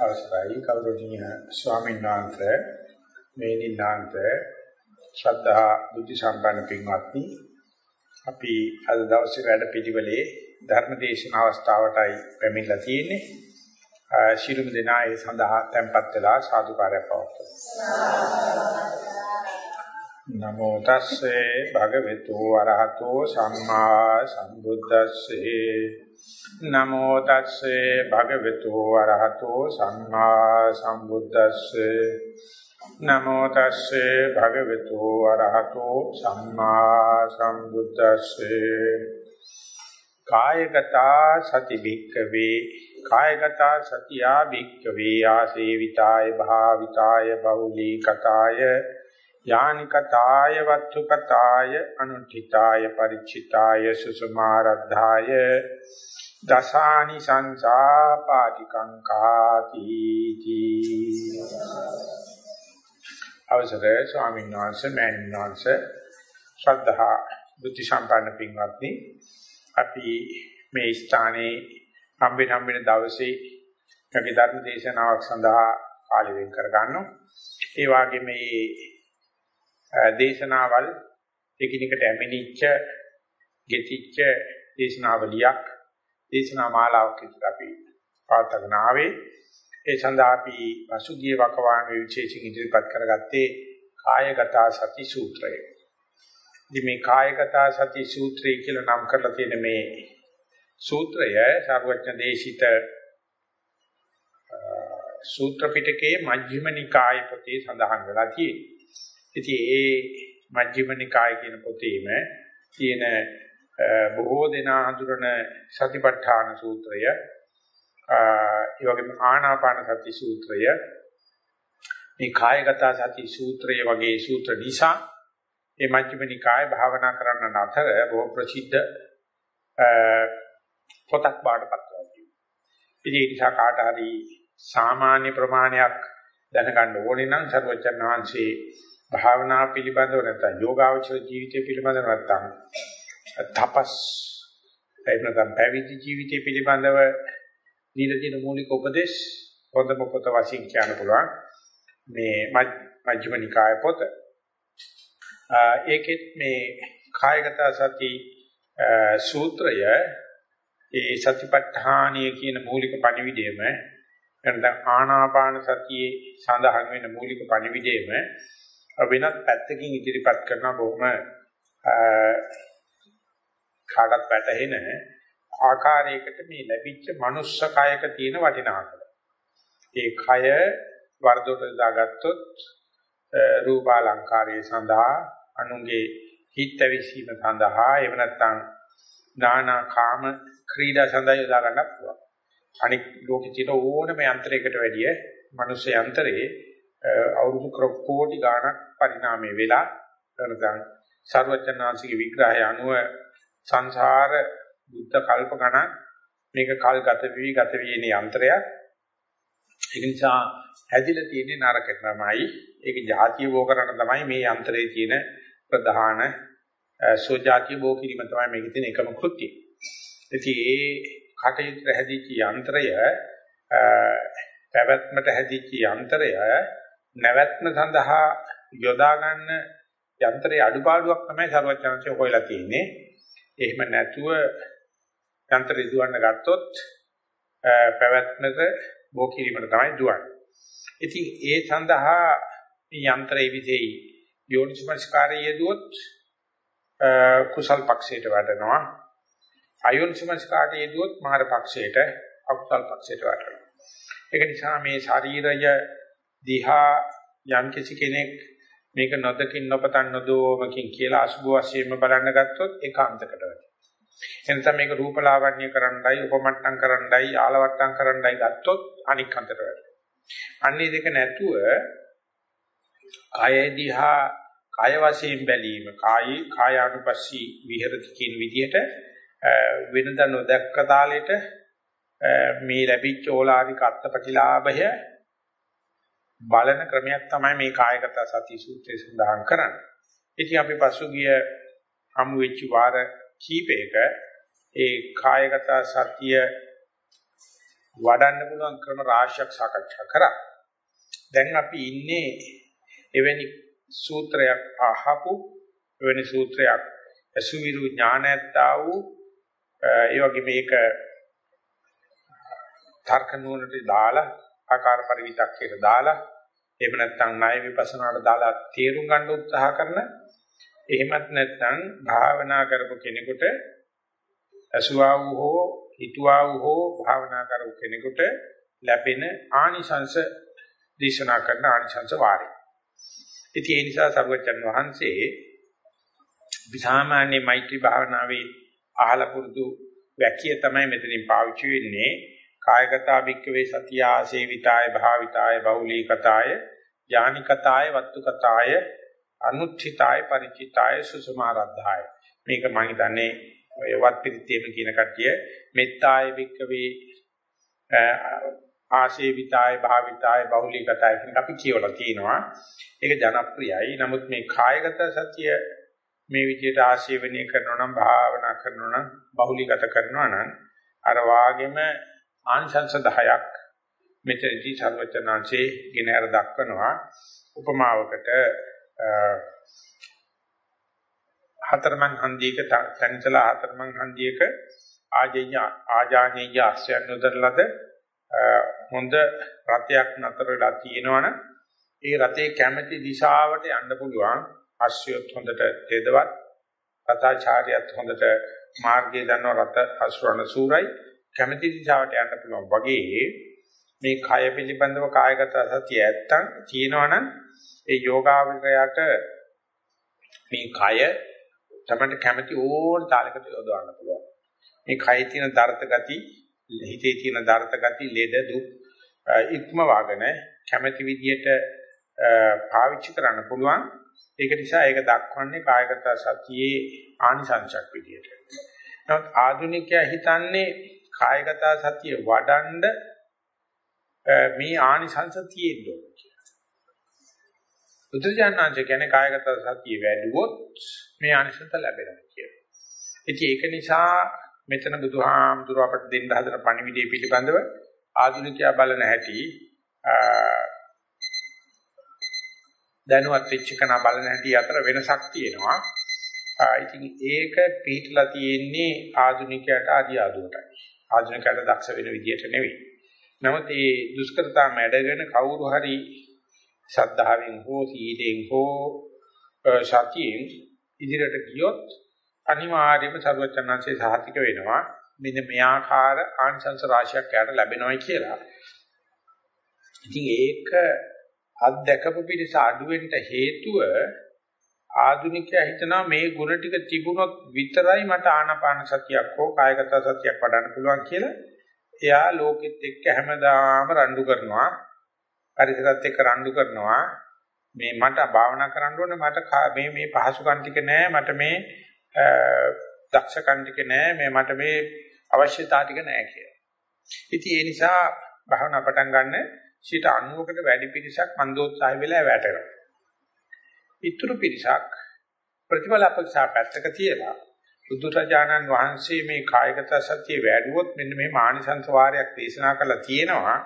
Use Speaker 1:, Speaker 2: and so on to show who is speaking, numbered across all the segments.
Speaker 1: අවසරයි කෞරවණීය ස්වාමීන් වහන්සේ මේ නිලාන්ත ශ්‍රද්ධා බුද්ධ සම්පන්න පින්වත්නි අපි අද දවසේ වැඩ පිළිවෙලේ ධර්ම දේශන අවස්ථාවටයි පැමිණලා තියෙන්නේ. ශිරුම දෙනා ඒ සඳහා tempත් වෙලා සාදුකාරය පවත්වමු. නමෝ තස්සේ භගවතු වරහතෝ සම්මා සම්බුද්දස්සේ. නමෝ තස්සේ භගවතු වරහතෝ සම්මා සම්බුද්දස්සේ. නමෝ තස්සේ භගවතු වරහතෝ සම්මා සම්බුද්දස්සේ. කායගත සති භික්කවේ. කායගත සතියා භික්කවේ. ආසේවිතාය භාවිතාය බහුලීකතාය යානිකතාය වත්තුකතාය අනුඨිතාය ಪರಿචිතාය සුසමාරද්ධාය දසානි සංසා පාටිකංකාති අවසරයි ස්වාමීන් වහන්සේ මෑණින් වහන්සේ ශ්‍රද්ධා බුද්ධ සම්පන්න පින්වත්නි අපි මේ ස්ථානයේ හම්බෙන හම්බෙන දවසේ කවි ධර්ම දේශනාවක් සඳහා කාලය වෙන් කර ගන්නවා ඒ වගේ මේ දේශනාවල් එකිනෙකට ඇමිනිච්ච ගෙතිච්ච දේශනාවලියක් දේශනා මාලාවක් විතර අපි පාතගෙන ආවේ ඒ සඳහා අපි පසුගිය වකවානුවේ විශේෂයෙන් ඉදිරිපත් කරගත්තේ කායගත සති සූත්‍රය. ඉතින් මේ කායගත සති සූත්‍රය කියලා නම් කරලා තියෙන මේ සූත්‍රය සර්වඥ දේශිත සූත්‍ර පිටකයේ මජ්ක්‍ධිම නිකාය පොතේ සඳහන් වෙලා තියෙනවා. ඉතින් ඒ මජ්ක්‍ධිම නිකාය කියන පොතේම තියෙන බොහෝ දෙනා හඳුරන සතිපට්ඨාන සූත්‍රය ඒ වගේම ආනාපාන සති සූත්‍රය මේ කායගත සති සූත්‍රය වගේ සූත්‍ර නිසා මේ මජ්ක්‍ධිම නිකායේ භාවනා කරන්න අතර බොහෝ ප්‍රසිද්ධ පොතක් බාටපත් වෙනවා. ඉතින් ඒ නිසා කාට හරි සාමාන්‍ය ප්‍රමාණයක් දැනගන්න ඕනේ නම් සර්වචන් වහන්සේ භාවනා පිළිබඳව නැත්නම් යෝගාවචර ජීවිතය පිළිබඳව නැත්නම් තපස් එහෙම නැත්නම් පැවිදි ජීවිතය පිළිබඳව දීලා තියෙන මූලික උපදේශ හොඳම පොත වශයෙන් කියන්න පුළුවන් මේ මජ්ක්‍ධිම නිකාය පොත. ඒකෙත් මේ කායගත සති සූත්‍රය ඒ සතිපට්ඨානීය කියන මූලික පණිවිඩයම නැත්නම් ආනාපාන සතියේ සඳහන් වෙන මූලික පණිවිඩයම වෙනත් පැත්තකින් ඉදිරිපත් කරන බොහොම කාටත් වැටහෙන ආකාරයකට මේ ලැබිච්ච මනුස්ස කයක තියෙන වටිනාකම. ඒ කය වර්ධොට දාගත්තොත් රූපාලංකාරයේ සඳහා අනුන්ගේ හිත විසීම සඳහා එහෙම නැත්නම් නානා කාම ක්‍රීඩා සඳහා යොදා ගන්නත් පුළුවන්. අනික් ලෝකෙ තියෙන ඕනම යන්ත්‍රයකට වැඩිය මනුස්ස යන්ත්‍රයේ අවුරුදු කෝටි ගාණක් පරිණාමය වෙලා එනසම් සර්වචනාංශික විග්‍රහය අනුව සංසාර බුද්ධ කල්ප ගණන් මේක කල් ගත වී ගත වී යන යන්ත්‍රයක්. ඒ නිසා හැදිලා තියෙන්නේ නරක තමයි. ඒක જાතිය බෝ කරන්න තමයි මේ යන්ත්‍රයේ තියෙන ප්‍රධාන සෝජාතිය බෝ කිරීම තමයි මේකේ තියෙන එකම කෘත්‍යය. ඉතින් ඒ කටයුතු හැදිච්ච යන්ත්‍රය පැවැත්මට හැදිච්ච යන්ත්‍රය නැවැත්ම සඳහා යොදා ගන්න යන්ත්‍රයේ අඩුපාඩුවක් තමයි සරුවචනංශය හොයලා තියෙන්නේ. එහෙම නැතුව යන්ත්‍රය දුවන්න ගත්තොත් පැවැත්මක බෝ කිරීමට තමයි දුවන්නේ. ඉතින් ඒ සඳහා යන්ත්‍රයේ විදෙයි යෝනිසමස්කාරය යෙදුවොත් කුසල් පක්ෂයට වැඩනවා. අයෝනිසමස්කාරය යෙදුවොත් මාර පක්ෂයට අකුසල් පක්ෂයට වැඩනවා. ඒක නිසා මේ ශරීරය දිහා යම් කිසි කෙනෙක් මේක නොදකින් නොපතන් නොදෝමකින් කියලා අසුභ වශයෙන්ම බලන්න ගත්තොත් ඒකාන්තකට වැටෙනවා. එනතම මේක රූපලාවන්‍ය කරන්නයි උපමට්ටම් කරන්නයි ආලවට්ටම් කරන්නයි ගත්තොත් අනික් අන්තට වැටෙනවා. අන්නේ දෙක නැතුව කය දිහා කය වශයෙන් බැලීම කායි කායානුපස්සී විහෙරති කියන විදිහට වෙනද නොදැක්ක තාලෙට මේ ලැබිච්ච ඕලාරික අත්පටිලාභය බලන ක්‍රමයක් තමයි මේ කායගත සති සූත්‍රයේ සඳහන් කරන්නේ. ඉතින් අපි පසුගිය හමු වෙච්ච වාර කීපයක ඒ කායගත සතිය වඩන්න පුළුවන් ක්‍රම රාශියක් සාකච්ඡා කරා. දැන් අපි ඉන්නේ එවැනි සූත්‍රයක් අහපු එවැනි සූත්‍රයක් අසුවිරු ඥානයත්තා වූ ඒ වගේ මේක තර්ක නුවණට දාලා ආකාර පරිවිතක්කයට දාලා එහෙම නැත්නම් ණය විපස්සනාට දාලා තේරුම් ගන්න උත්සාහ කරන එහෙමත් නැත්නම් භාවනා කරපු කෙනෙකුට අසුවා වූ හෝ හිතුවා වූ හෝ භාවනා කරපු කෙනෙකුට ලැබෙන ආනිසංස දේශනා කරන ආනිසංස වාරය. ඉතින් ඒ නිසා සර්වජන් වහන්සේ විසාමාන්‍ය මෛත්‍රී භාවනාවේ අහලා පුරුදු වැකිය තමයි මෙතනින් පාවිච්චි වෙන්නේ. කායගත භික්කවේ සතිය ආසේවිතාය භාවිතාය බහුලීකතාය ඥානිකතාය වත්තුකතාය අනුත්ථිතාය ಪರಿචිතාය සුසමාරද්ධාය. මේක මම හිතන්නේ ඔය වත් පිළිතේම කියන කට්ටිය මෙත්තාය භික්කවේ ආශේවිතාය භාවිතාය බහුලීකතාය කියන අපි කියවලා තියෙනවා. ඒක ජනප්‍රියයි. නමුත් මේ කායගත සතිය මේ විදිහට ආශේවනීය කරනවා නම් භාවනා කරනවා නම් බහුලීගත කරනවා නම් අර වාගෙම ආංශංශ 10ක් මෙතනදී සර්වචනාංශේ ගෙන හර දක්වනවා. උපමාවකට හතරමන් හන්දියක තනිතලා හතරමන් හන්දියක ආජේය ආජානීය අස්යන් උදරලද හොඳ රතයක් නතරලා තියෙනවනම් ඒ රතේ කැමැති දිශාවට යන්න පුළුවන්. අශ්වයත් හොඳට තෙදවත් රතාචාර්යයත් හොඳට මාර්ගය දන්නව රත අශ්‍රවණ සූරයි. කැමැති දිශාවට යන්න පුළුවන් වගේ මේ කය පිළිබඳව කායගත සතිය ඇත්තන් තියෙනවනම් ඒ යෝගාවචරයට මේ කය තමයි කැමැති ඕන තාලයකට යොදවන්න පුළුවන්. මේ කයේ තියෙන දර්ථ ගති, හිතේ තියෙන දර්ථ ගති, ලෙඩ දුක් ඉක්ම වාගෙන කැමැති විදියට පාවිච්චි කරන්න පුළුවන්. ඒක නිසා ඒක දක්වන්නේ කායගත සතියේ ආනිසංශක් විදියට. නමුත් ආධුනිකයා හිතන්නේ කායගත සතිය වඩන්ඩ මේ ආනිසංශ තියෙන්න ඕන කියලා. බුදුජානනාංශ කියන්නේ කායගත සතිය වැඩුවොත් මේ ආනිසංශ ලැබෙනවා කියලා. ඉතින් ඒක නිසා මෙතන බුදුහාමුදුර අපට දෙන්න හදන පණිවිඩය පිළිබඳව ආධුනිකයා බලන හැටි දැනුවත් වෙච්ච කෙනා බලන හැටි අතර වෙනසක් තියෙනවා. ඉතින් ඒක පිටලා තියෙන්නේ ආධුනිකයට ආදි ආදුවටයි. ආධුනිකයට දක්ෂ වෙන විදියට නෙවෙයි. නමුත් මේ දුෂ්කරතා මැඩගෙන කවුරු හරි ශද්ධාවෙන් හෝ සීලෙන් හෝ ශක්තියෙන් ඉදිරියට ගියොත් අනිවාර්යයෙන්ම සර්වචනංශේ සහතික වෙනවා. මෙන්න මේ ආකාර ආංශංශ රාශියක් යට ලැබෙනවයි කියලා. ඉතින් ඒක අත්දකපු පිළිස අඩුවෙන්ට හේතුව ආධුනිකයා හිතනවා මේ ಗುಣ ටික තිබුණොත් විතරයි මට ආනාපාන සතියක් හෝ කායගත සතියක් වඩන්න පුළුවන් කියලා. එයා ලෝකෙත් එක්ක හැමදාම රණ්ඩු කරනවා. පරිසරත් එක්ක රණ්ඩු කරනවා. මේ මට භාවනා කරන්න ඕනේ මට මේ මේ පහසුකම් ටික නෑ මට මේ දක්ෂකම් ටික නෑ මේ මට මේ අවශ්‍යතාව ටික නෑ කියලා. ඉතින් ඒ නිසා භාවනා පටන් ගන්න 90කට වැඩි පිරිසක් මන්දෝත්සාහය වෙලා වැටෙනවා. ඊතුරු පිරිසක් ප්‍රතිඵල අපේක්ෂා පැත්තක තියලා බුදුරජාණන් වහන්සේ මේ කායගත සතිය වැඩුවොත් මෙන්න මේ මානිසංස වාරයක් දේශනා කළා තියෙනවා.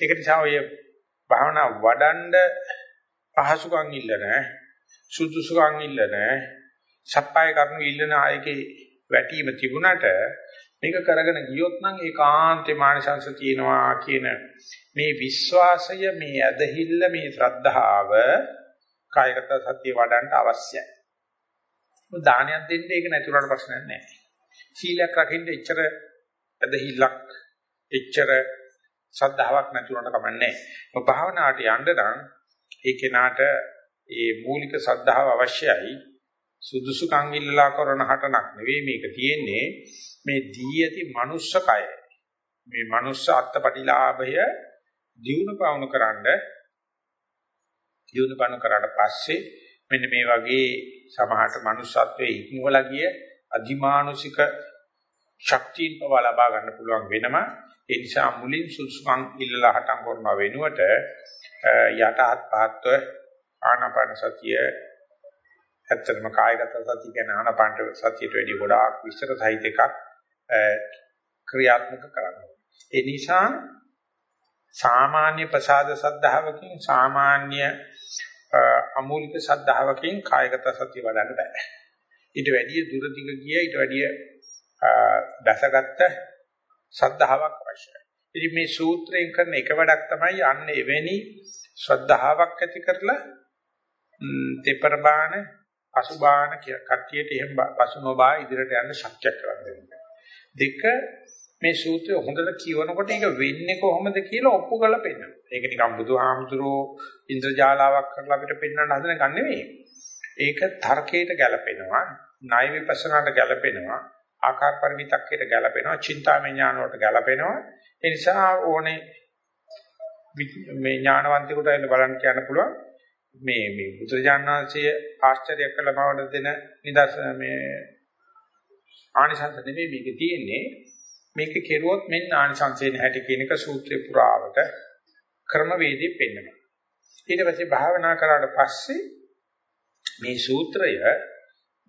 Speaker 1: ඒක නිසා ඔය භාවනා වඩන්ඩ පහසුකම් ඉල්ලන සුදුසුකම් ඉල්ලන සප්පාය කරුණු ඉල්ලන ආයේගේ වැටීම තිබුණට මේක කරගෙන ගියොත් නම් ඒකාන්තේ මානසංශ තියෙනවා කියන මේ විශ්වාසය මේ ඇදහිල්ල මේ ශ්‍රද්ධාව කායගත සතිය වඩන්න අවශ්‍යයි. දානයක් දෙන්න ඒක නැතුණාට ප්‍රශ්නයක් නැහැ. සීලයක් රකින්න එච්චර ඇදහිල්ලක් එච්චර ශ්‍රද්ධාවක් නැතුණාට කමන්නේ නැහැ. භාවනාවට යන්න නම් ඒ කෙනාට ඒ මූලික ශ්‍රද්ධාව අවශ්‍යයි. සුදුසුකම් ඉල්ලලා කරන හටනක් නෙවෙයි මේක තියෙන්නේ මේ දී ඇති මනුස්ස කය මේ මනුස්ස අත්පටිලාභය දියුණු පවුණු කරන්න දියුණු පවුණු කරාට පස්සේ මෙන්න මේ වගේ සමහරට manussත්වයේ ඉක්මවලා ගිය අධිමානුෂික ශක්තියින් පව ලබා ගන්න පුළුවන් වෙනම ඒ නිසා මුලින් සුසුකම් ඉල්ලලා හටම් කරන වෙනුවට යටහත් පහත්ව ආනාපාන සතිය ඇත්තටම කායගත සතිය කියන ආනාපාන සතියට වැඩිය ගොඩාක් විස්තර සහිත එකක් ක්‍රියාත්මක කරන්න. ඒ නිසා සාමාන්‍ය ප්‍රසාද සද්ධාවකින් සාමාන්‍ය අමූලික සද්ධාවකින් කායගත සතිය වඩන්න බෑ. ඊට වැඩිය දුර දිග ගිය ඊට වැඩිය දැසගත්ත සද්ධාාවක් අවශ්‍යයි. ඉතින් මේ සූත්‍රයෙන් කරන එක වැඩක් තමයි අන්න එවැනි ශ්‍රද්ධාවක් ඇති කරලා තෙපර බාන පසුබාන කට්ටියට එහෙම පසුනෝබා ඉදිරියට යන්න ශක්තියක් කරගන්න දෙක මේ සූත්‍රය හොඳට කියවනකොට ඒක වෙන්නේ කොහොමද කියලා ඔප්පු කරලා පෙන්නනවා. ඒක නිකන් බුදුහාමුදුරෝ ඉන්ද්‍රජාලාවක් කරලා අපිට පෙන්වන්න හදන ගන්න නෙවෙයි. ඒක තර්කයට ගැලපෙනවා, ණය විපස්සනාට ගැලපෙනවා, ආකාර පරිවිතක්කයට ගැලපෙනවා, චින්තාමය ඥාන වලට ගැලපෙනවා. ඒ නිසා ඕනේ මේ ඥානවන්තයෙකුට එන්න බලන්න කියන්න පුළුවන්. මේ මේ බුදුජානනාංශය ආශ්චර්ය කළ බවට දෙන නිදර්ශන මේ ආනිසංස නෙමෙයි මේක තියෙන්නේ මේක කෙරුවොත් මෙන්න ආනිසංසයෙන් හැටි කියන එක සූත්‍රේ පුරාවට ක්‍රමවේදී පෙන්වනවා. ඊට පස්සේ භාවනා කරාට පස්සේ මේ සූත්‍රය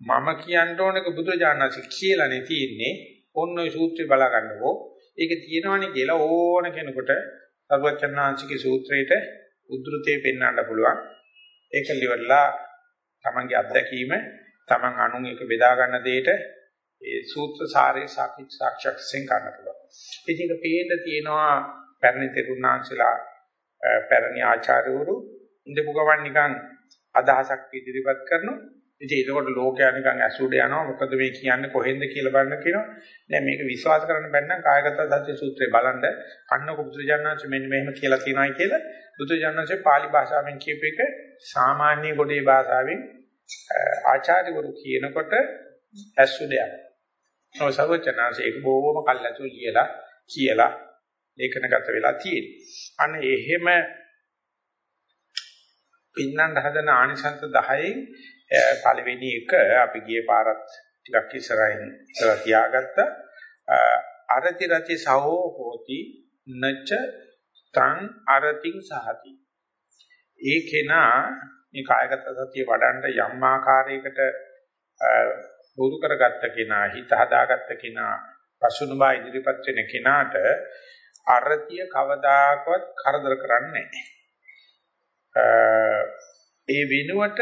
Speaker 1: මම කියන්න ඕනක බුදුජානනාංශ කියලානේ තියෙන්නේ. ඔන්න ඔය සූත්‍රය බලා ගන්නකෝ ඒක තියෙනවනේ කියලා ඕන කෙනෙකුට සර්වචන්නාංශිකේ සූත්‍රයට උද්ෘතේ පෙන්වන්න පුළුවන්. ඒක liverලා තමන්ගේ අත්දැකීම තමන් අනුන් එක බෙදා ගන්න දෙයට ඒ සූත්‍ර සාරේ සාක්ෂාත්යෙන් ගන්න පුළුවන්. ඉතින් ඒක පේන්න තියෙනවා පැරණි තෙරුණාංශලා පැරණි ආචාර්යවරු ඉඳපු ගමන් නිකන් අදහසක් ඉදිරිපත් කරනවා. ඉතින් ඒකකොට ලෝකයා නිකන් ඇසුඩ යනවා මොකද මේ කියන්නේ කොහෙන්ද කියලා බලන්න කියනවා. දැන් මේක විශ්වාස කරන්න බැන්න කායගත සත්‍ය සූත්‍රය බලන්න අන්නක බුදුරජාණන්ච මෙන්න මෙහෙම කියලා තියෙනවායි කියලා බුදුරජාණන්චේ pāli භාෂාවෙන් කියප එක සාමාන්‍ය ගොඩේ භාෂාවෙන් ආචාර්යවරු කියනකොට ඇසුඩ යනවා. ඔය සර්වචනාංශ ඒක බොහොම කල්ලාතු ලියලා කියලා ලේඛනගත වෙලා තියෙනවා. අන්න එහෙම පින්නන්න හදන ආනිසංස 10න් පළවෙනි එක අපි ගියේ පාරත් ටිකක් ඉස්සරහින් ඉස්සරහ තියාගත්ත අරති රති සහෝ හෝති නච තං අරතිං සහති ඒ කෙනා මේ කායගත සතිය වඩන්න යම් ආකාරයකට බුරු කරගත්ත කෙනා හිත හදාගත්ත කෙනා පසුනුබා ඉදිරිපත් වෙන කෙනාට අරතිය කවදාකවත් කරදර කරන්නේ ඒ වෙනුවට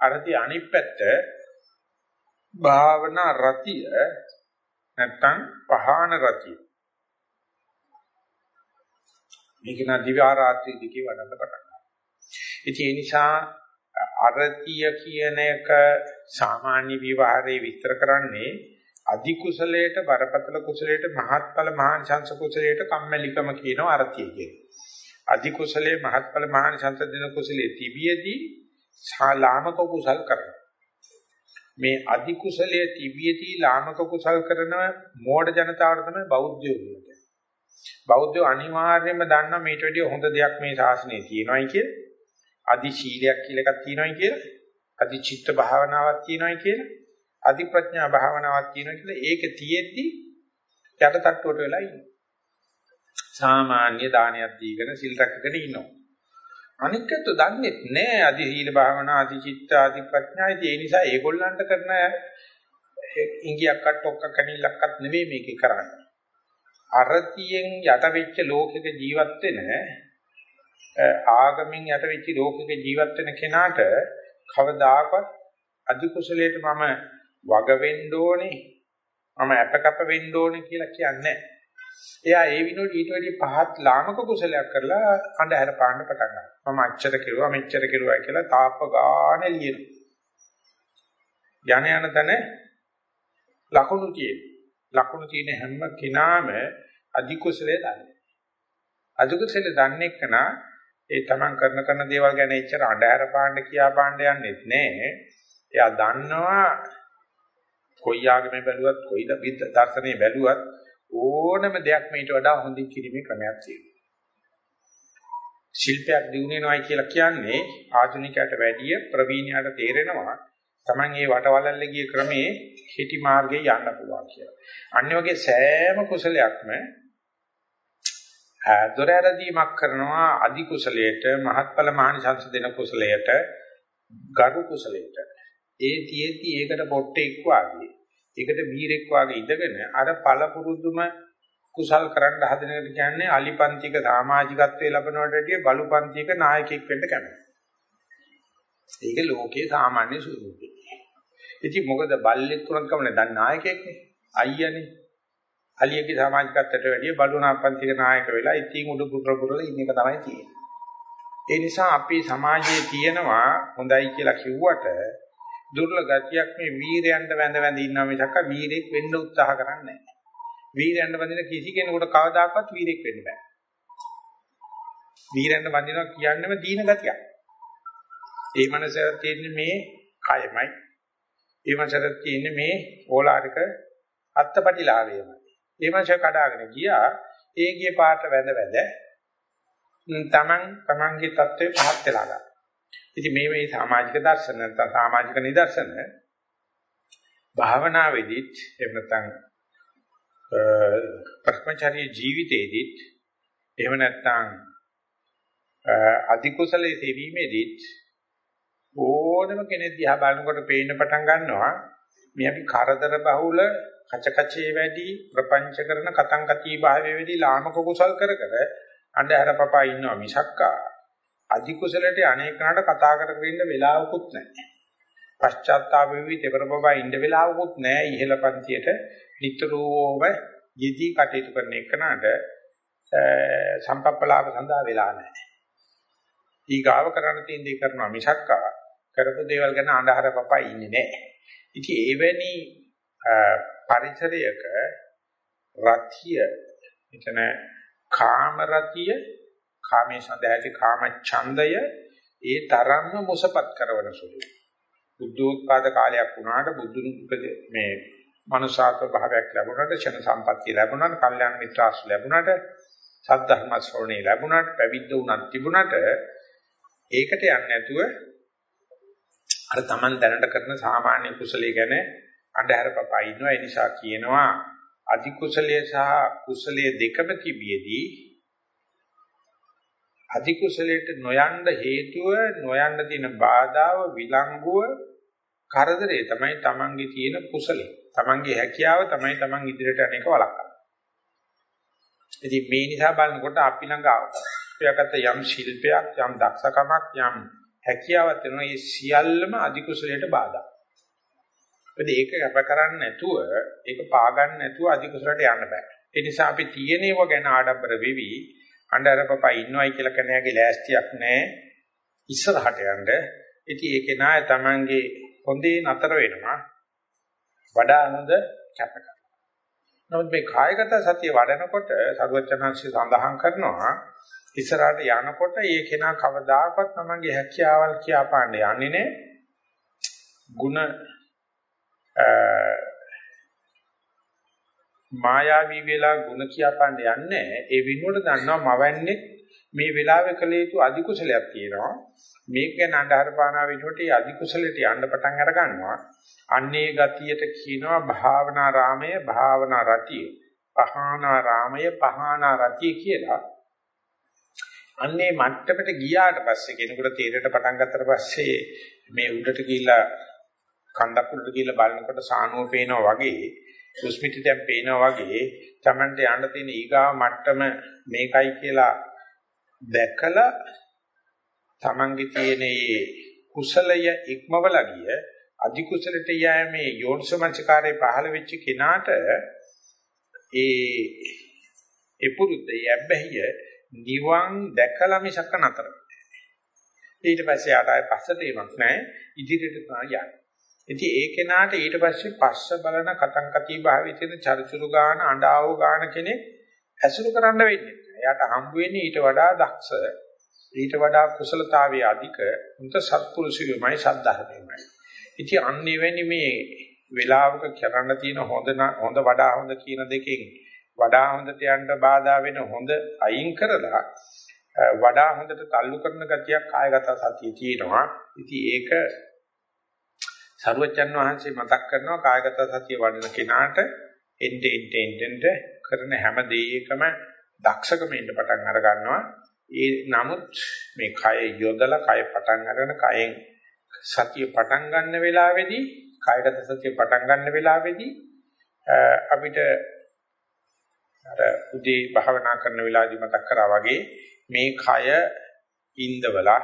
Speaker 1: අරතිය අනිත් පැත්ත භාවනා රතිය නැත්තම් පහාන රතිය මේක නා දිවාරාත්‍රි දිගේ වඩන්න පටන් ගන්නවා. ඉතින් ඒ නිසා අරතිය කියන එක සාමාන්‍ය විවහාරයේ විස්තර කරන්නේ අධි කුසලයට බරපතල කුසලයට මහත්ඵල මහානිසංස කුසලයට කම්මැලිකම කියනවා අරතිය කියන්නේ. අධි කුසලයේ මහත්ඵල මහානිසංස දෙන කුසලයේ තිබියදී ලාමක කුසල් කරනවා. මේ අධි කුසලයේ තිබියදී ලාමක කුසල් කරන මෝඩ ජනතාවට තමයි බෞද්ධයෝ කියන්නේ. බෞද්ධයෝ අනිවාර්යයෙන්ම දන්නා මේට වැඩිය හොඳ දෙයක් මේ ශාසනයේ තියෙනවායි කියලා. අධි ශීලයක් කියලා එකක් තියෙනවායි කියලා. අධි චිත්ත භාවනාවක් තියෙනවායි කියලා. අධි ප්‍රඥා භාවනාවක් තියෙනවා කියලා ඒක තියෙද්දි යට තට්ටුවට වෙලා ඉන්නවා. සාමාන්‍ය දානයක් දීගෙන සිල් රැකගෙන ඉන්නවා. අනිකත් දන්නේ නැහැ අධි සීල භාවනා අධි චිත්ත අධි ප්‍රඥා ඒ නිසා ඒගොල්ලන්ට කරන ඉංගියක්වත් ඔක්ක කණිල්ලක්වත් නෙවෙයි මේකේ කරන්නේ. අරතියෙන් යට වෙච්ච ලෝකෙක ජීවත් වෙන ආගමින් යට වෙච්ච ලෝකෙක ජීවත් වෙන කෙනාට කවදාකවත් අධි කුසලයට මම වග වෙන්න ඕනේ මම අපකප වෙන්න ඕනේ කියලා කියන්නේ එයා ඒ විනෝඩ ඊට වැඩි පහත් ලාමක කුසලයක් කරලා අඳුර පාන්න පටන් ගන්නවා. මම අච්චර කෙරුවා මෙච්චර කෙරුවා කියලා තාප්ප ගානේ ලියනවා. යන යන තන ලකුණු තියෙන. ලකුණු තියෙන හැම කෙනාම අධි කුසලයේ දන්නේ. අධි කුසලයේ දන්නේ කනා ඒ තමන් කරන කරන දේවල් ගැන එච්චර අඳුර පාන්න කියා පාන්න යන්නේ නැහැ. එයා දන්නවා කොයි ආගමේ බැලුවත් කොයි දර්ශනේ බැලුවත් ඕනම දෙයක් මේට වඩා හොඳින් කිරීමේ ක්‍රමයක් තියෙනවා. ශිල්පයක් දිනුනේනවයි කියලා කියන්නේ ආධුනිකයට වැඩිය ප්‍රවීණයාට තේරෙනවා Taman මේ වටවලල්ලේ ගිය ක්‍රමේ හිටි මාර්ගේ යන්න පුළුවන් කියලා. අනිත් වගේ සෑම කුසලයක්ම දොර ඇරදීමක් කරනවා අධි කුසලයට මහත්ඵල මහානිසංස දෙන කුසලයට ගරු කුසලයට ඒ තියෙති ඒකට පොට්ටෙක් වාගේ ඒකට බීරෙක් වාගේ ඉඳගෙන අර පළපුරුදුම කුසල් කරන්න හදන එකට කියන්නේ අලිපන්තික සමාජිකත්වයේ ලැබනවට වැඩිය බලුපන්තික නායකයෙක් වෙන්න කැමති. ඒක ලෝකේ සාමාන්‍ය ස්වරූපේ. ඉතින් මොකද බල්ලෙක් තුනක් කමනේ දැන් නායකයෙක්නේ. අයියානේ. අලියගේ සමාජිකත්වයට වැඩිය බලුනාපන්තික නායක වෙලා ඉතින් උඩ පුර පුරල ඉන්න එක තමයි තියෙන්නේ. ඒ නිසා අපි සමාජයේ තියෙනවා හොඳයි කියලා කිව්වට දුර්ලභ ගතියක් මේ වීරයන්ට වැඳ වැඳ ඉන්නා මිසක් වීරෙක් වෙන්න උත්සාහ කරන්නේ නැහැ. වීරයන්ට වඳින කිසි කෙනෙකුට කවදාකවත් වීරෙක් වෙන්න බෑ. වීරයන්ට වඳිනවා කියන්නේම දීන ගතියක්. ඒ මනසට තියෙන්නේ මේ කයමයි. ඒ මනසට තියෙන්නේ මේ ඕලාරික අත්පටිලාභයමයි. ඒ මනස කඩාගෙන ගියා ඒ ගිය පාට වැඳ වැඳ තමන් තමන්ගේ தත්ත්වය පහත් වෙලා ගන්නවා. ඉතින් මේ මේ සමාජික දර්ශන නැත්නම් සමාජික නිදර්ශන භාවනාවේදීත් එහෙම නැත්නම් ප්‍රඥාචාරී ජීවිතයේදීත් එහෙම නැත්නම් අධිකුසලයේ සෙවීමේදීත් ඕනම කෙනෙක් දිහා බලනකොට පේන්න පටන් ගන්නවා මේ අපි කරදර බහුල කචකචේ වැඩි ප්‍රපංච කරන කතං කති භාවයේ වැඩි ලාමක කුසල් කර කර අන්ධහර පපා ඉන්නවා මිසක්කා අධිකුසලට අනේකනට කතා කර කර ඉන්න වෙලාවකුත් නැහැ. පශ්චාත්තාප වෙවි දෙවරබබා ඉන්න වෙලාවකුත් නැහැ ඉහළ පන්තියට නිතරම යෙදී කටයුතු කරන එකනට සම්පප්පලාප සඳහා වෙලා නැහැ. ඊගාව කරන්න තියෙන දේ කරනවා මිසක්කා කරපු දේවල් ගැන අඳහර පපා ඉන්නේ නැහැ. ඉතින් එවැනි පරිසරයක රතිය එතන කාම රතිය කාමයේ සඳහාති කාම ඡන්දය ඒ තරම්ම මොසපත් කරවන සුළුයි. බුද්ධෝත්පාද කාලයක් වුණාට බුදුන් මේ මනුසාත්ව භාවයක් ලැබුණාට ක්ෂණ සම්පත්තිය ලැබුණාට කල්යාණ මිත්‍රාස් ලැබුණාට සද්ධර්ම ශ්‍රවණේ ලැබුණාට පැවිද්ද උනත් තිබුණාට ඒකට යන්නේ නැතුව අර Taman දැනට කරන සාමාන්‍ය කුසලයේ ගැන අඳුර පපා ඉන්නවා ඒ නිසා කියනවා අධි කුසලයේ සහ කුසලයේ දෙකම තිබියදී අධි කුසලයට නොයන්න හේතුව නොයන්න තියෙන බාධාව විලංගුව කරදරේ තමයි Tamanගේ තියෙන කුසලේ. Tamanගේ හැකියාව තමයි Taman ඉදිරියට යන එක වළක්වන්නේ. ඉතින් මේ නිසා බලනකොට අපි ළඟ අපියකට යම් ශිල්පයක් යම් දක්ෂකමක් යම් හැකියාවක් තියෙනවා ඒ සියල්ලම අධි කුසලයට බාධා. මොකද ඒක අප කරන්නේ නැතුව ඒක පා ගන්න නැතුව අධිකුසලට යන්න බෑ. ඒ නිසා අපි තියෙනව ගැන ආඩම්බර වෙවි අnderපපා ඉන්නවයි කියලා කෙනාගේ ලෑස්තියක් නැහැ. ඉස්සරහට යන්න. ඉතින් ඒක නාය තමන්ගේ හොඳේ නතර වෙනවා. වඩා හොඳ කැප කරනවා. නමුත් මේ කායගත සතිය වඩනකොට සරුවචනංශය සඳහන් කරනවා ඉස්සරහට යනකොට ඒ කෙනා කවදාකවත් තමන්ගේ හැකියාවල් කියාපාන්න යන්නේ නැහැ. ಗುಣ මායාවී වෙලා ಗುಣ කියාපාන්න යන්නේ ඒ විනුවට දන්නවා මවන්නේ මේ වෙලාවේ කළ යුතු අධිකුසලයක් තියෙනවා. මේක ගැන අඳහර පානා විනුවට ඒ අධිකුසලයට යන්න පටන් අර ගන්නවා. අන්නේ ගතියට කියනවා භාවනා රාමය භාවනා රතිය පහානා රාමය පහානා රතිය කියලා. අන්නේ මට්ටමට ගියාට පස්සේ කෙනෙකුට තීරයට පටන් ගත්තට පස්සේ මේ උඩට ගිහිල්ලා කන්දක් උඩට ගිහිල්ලා බලනකොට සානුව පේනවා වගේ සුස්මිති දැන් පේනවා වගේ Tamante යන්න තියෙන ඊගා මට්ටම මේකයි කියලා දැකලා Tamange තියෙන මේ කුසලය ඉක්මවලා ගිය අධි කුසලට යෑමේ යෝනිසමංචකාරයේ පහළ වෙච්ච කෙනාට ඒ ඒ පුරුද්දේ යැබ්බැහිය නිවන් දැකලා මිසක නතර ඊට පස්සේ ආතයි පස්සට එමක් නැහැ. ඉදිරියට තමයි යන්නේ. ඉතින් ඒ කෙනාට ඊට පස්සේ පස්ස බලන කතං කති භාවයේ තියෙන චරිචුරු ගාන අඬාව ගාන කෙනෙක් ඇසුරු කරන්න වෙන්නේ. එයාට හම්බ වෙන්නේ ඊට වඩා දක්ෂ ඊට වඩා කුසලතාවයේ අධික උන්ට සත්පුරුෂයමයි සද්ධර්මයමයි. ඉතින් අන්නේ වෙන්නේ මේ වේලාවක කරන්න තියෙන හොඳ හොඳ වඩා හොඳ කියන දෙකෙන් වඩා හොඳට යන්න බාධා වෙන හොඳ අයින් කරලා වඩා හොඳට තල්ලු කරන ගතියක් කායගත සතිය තියෙනවා. ඉතින් ඒක සරුවචන් වහන්සේ මතක් කරනවා කායගත සතිය වඩන කෙනාට එnte ente ente කරන හැම දෙයකම දක්ෂකම ඉන්න පටන් අර ගන්නවා. ඒ නමුත් මේ කය යොදලා කය පටන් අරගෙන කයෙන් සතිය පටන් ගන්න වෙලාවේදී කායගත සතිය පටන් ගන්න වෙලාවේදී අපිට අර උදේ භාවනා කරන වෙලාවදී මතක් කරා වගේ මේ කය ඉන්දවලා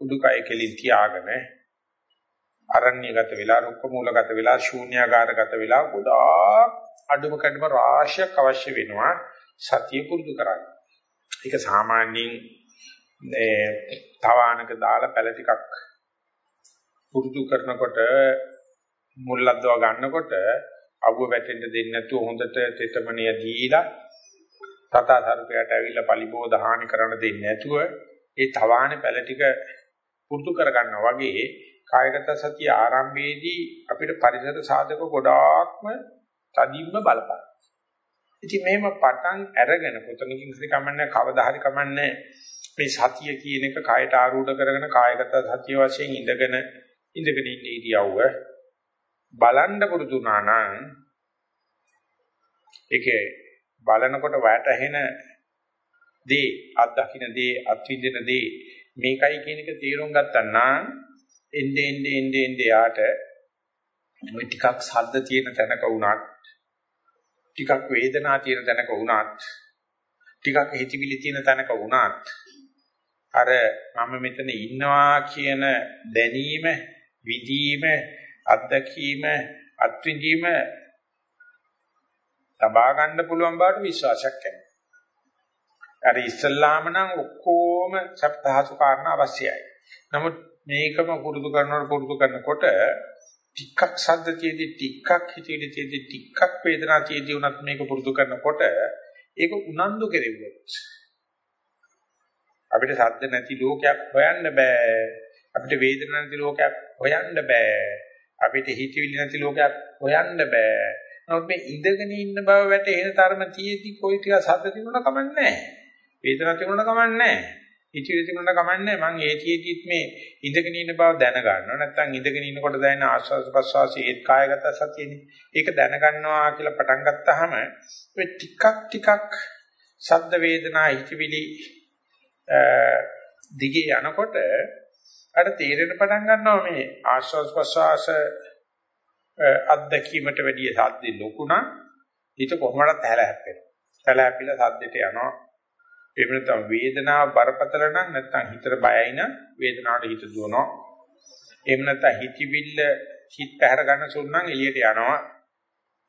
Speaker 1: උඩුකය කෙලින් තියාගෙන අරණ්‍යගත වෙලා රුක්ක මූලගත වෙලා ශූන්‍යාකාරගත වෙලා ගොඩාක් අඩුම කඩම රාශියක් අවශ්‍ය වෙනවා සතිය පුරුදු කරන්න. ඒක සාමාන්‍යයෙන් මේ තවානක දාලා පැල ටිකක් පුරුදු කරනකොට මුල්ලද්දව ගන්නකොට අවුව වැටෙන්න දෙන්නේ නැතුව හොඳට තෙතමනිය දීලා තථා සරුපයට ඇවිල්ලා පලිබෝධ හානි කරන්න දෙන්නේ නැතුව ඒ තවානේ පැල ටික පුරුදු කරගන්නවා වගේ කායගත සතිය ආරම්භයේදී අපිට පරිසර සාධක ගොඩාක්ම තදින්ම බලපාන. ඉතින් මෙහෙම පටන් අරගෙන කොතනකින් හරි කමන්නේ කවදා හරි කමන්නේ මේ සතිය කියන එක කායට ආරූඪ කරගෙන කායගත සතිය වශයෙන් ඉඳගෙන ඉඳගෙන ඉන්න ඉරියව්ව බලන්න පුරුදු නම් ඒකේ බලනකොට වැටහෙන දේ අත්දකින්න දේ අත්විඳින දේ මේකයි කියන එක තේරුම් ගත්තා නම් එnde ende ende ende යාට ওই ටිකක් සද්ද තියෙන තැනක වුණත් ටිකක් වේදනා තියෙන තැනක වුණත් ටිකක් හිතවිලි තියෙන තැනක වුණත් අර මම මෙතන ඉන්නවා කියන දැනීම විදීම අත්දැකීම අත්විඳීම ලබා ගන්න පුළුවන් බවට විශ්වාසයක් එනවා. අර ඉස්සල්ලාම නම් ඔක්කොම සප්තහසු කාරණා අවශ්‍යයි. නමුත් මේකම පුරුදු කරනකොට පුරුදු කරනකොට ටිකක් සද්දතියදී ටිකක් හිතේදී ටිකක් වේදනාතියදී උනත් මේක පුරුදු කරනකොට ඒක උනන්දු කෙරෙව්වොත් අපිට සද්ද නැති ලෝකයක් හොයන්න බෑ. අපිට වේදන නැති ලෝකයක් හොයන්න බෑ. අපිට හිතවිලි නැති ලෝකයක් හොයන්න බෑ. නමුත් මේ ඉඳගෙන ඉන්න බව වැටෙන තරම තියෙද්දි කොයි ටික සද්ද තිබුණා කමන්නේ නැහැ. වේදනාවක් තිබුණා කමන්නේ නැහැ. හිතවිලි තිබුණා කමන්නේ මම ඒතියෙදිත් මේ ඉඳගෙන ඉන්න බව දැනගන්නවා. නැත්නම් ඉඳගෙන ඉන්නකොට දැනෙන ආස්වාද ප්‍රසවාසයේ ඒත් කායගත සතියනේ. ඒක දැනගන්නවා කියලා පටන් ගත්තාම ඔය ටිකක් ටිකක් ශබ්ද වේදනා හිතවිලි දිගේ යනකොට අර තීරණ පටන් ගන්නවා මේ ආස්වාද ප්‍රසවාස අත්දැකීමට වැඩිය සාද්දේ ලොකු නම් හිත කොහොමදත් හැල හැප්පෙනවා හැල හැපිලා සද්දෙට යනවා. එහෙම නැත්නම් වේදනාව බරපතල නම් නැත්නම් හිතට බයයි නම් වේදනාවට හිත දුවනවා. එහෙම නැත්නම් හිතවිල්ල හිත පැහැර ගන්න සුන් නම් එළියට යනවා.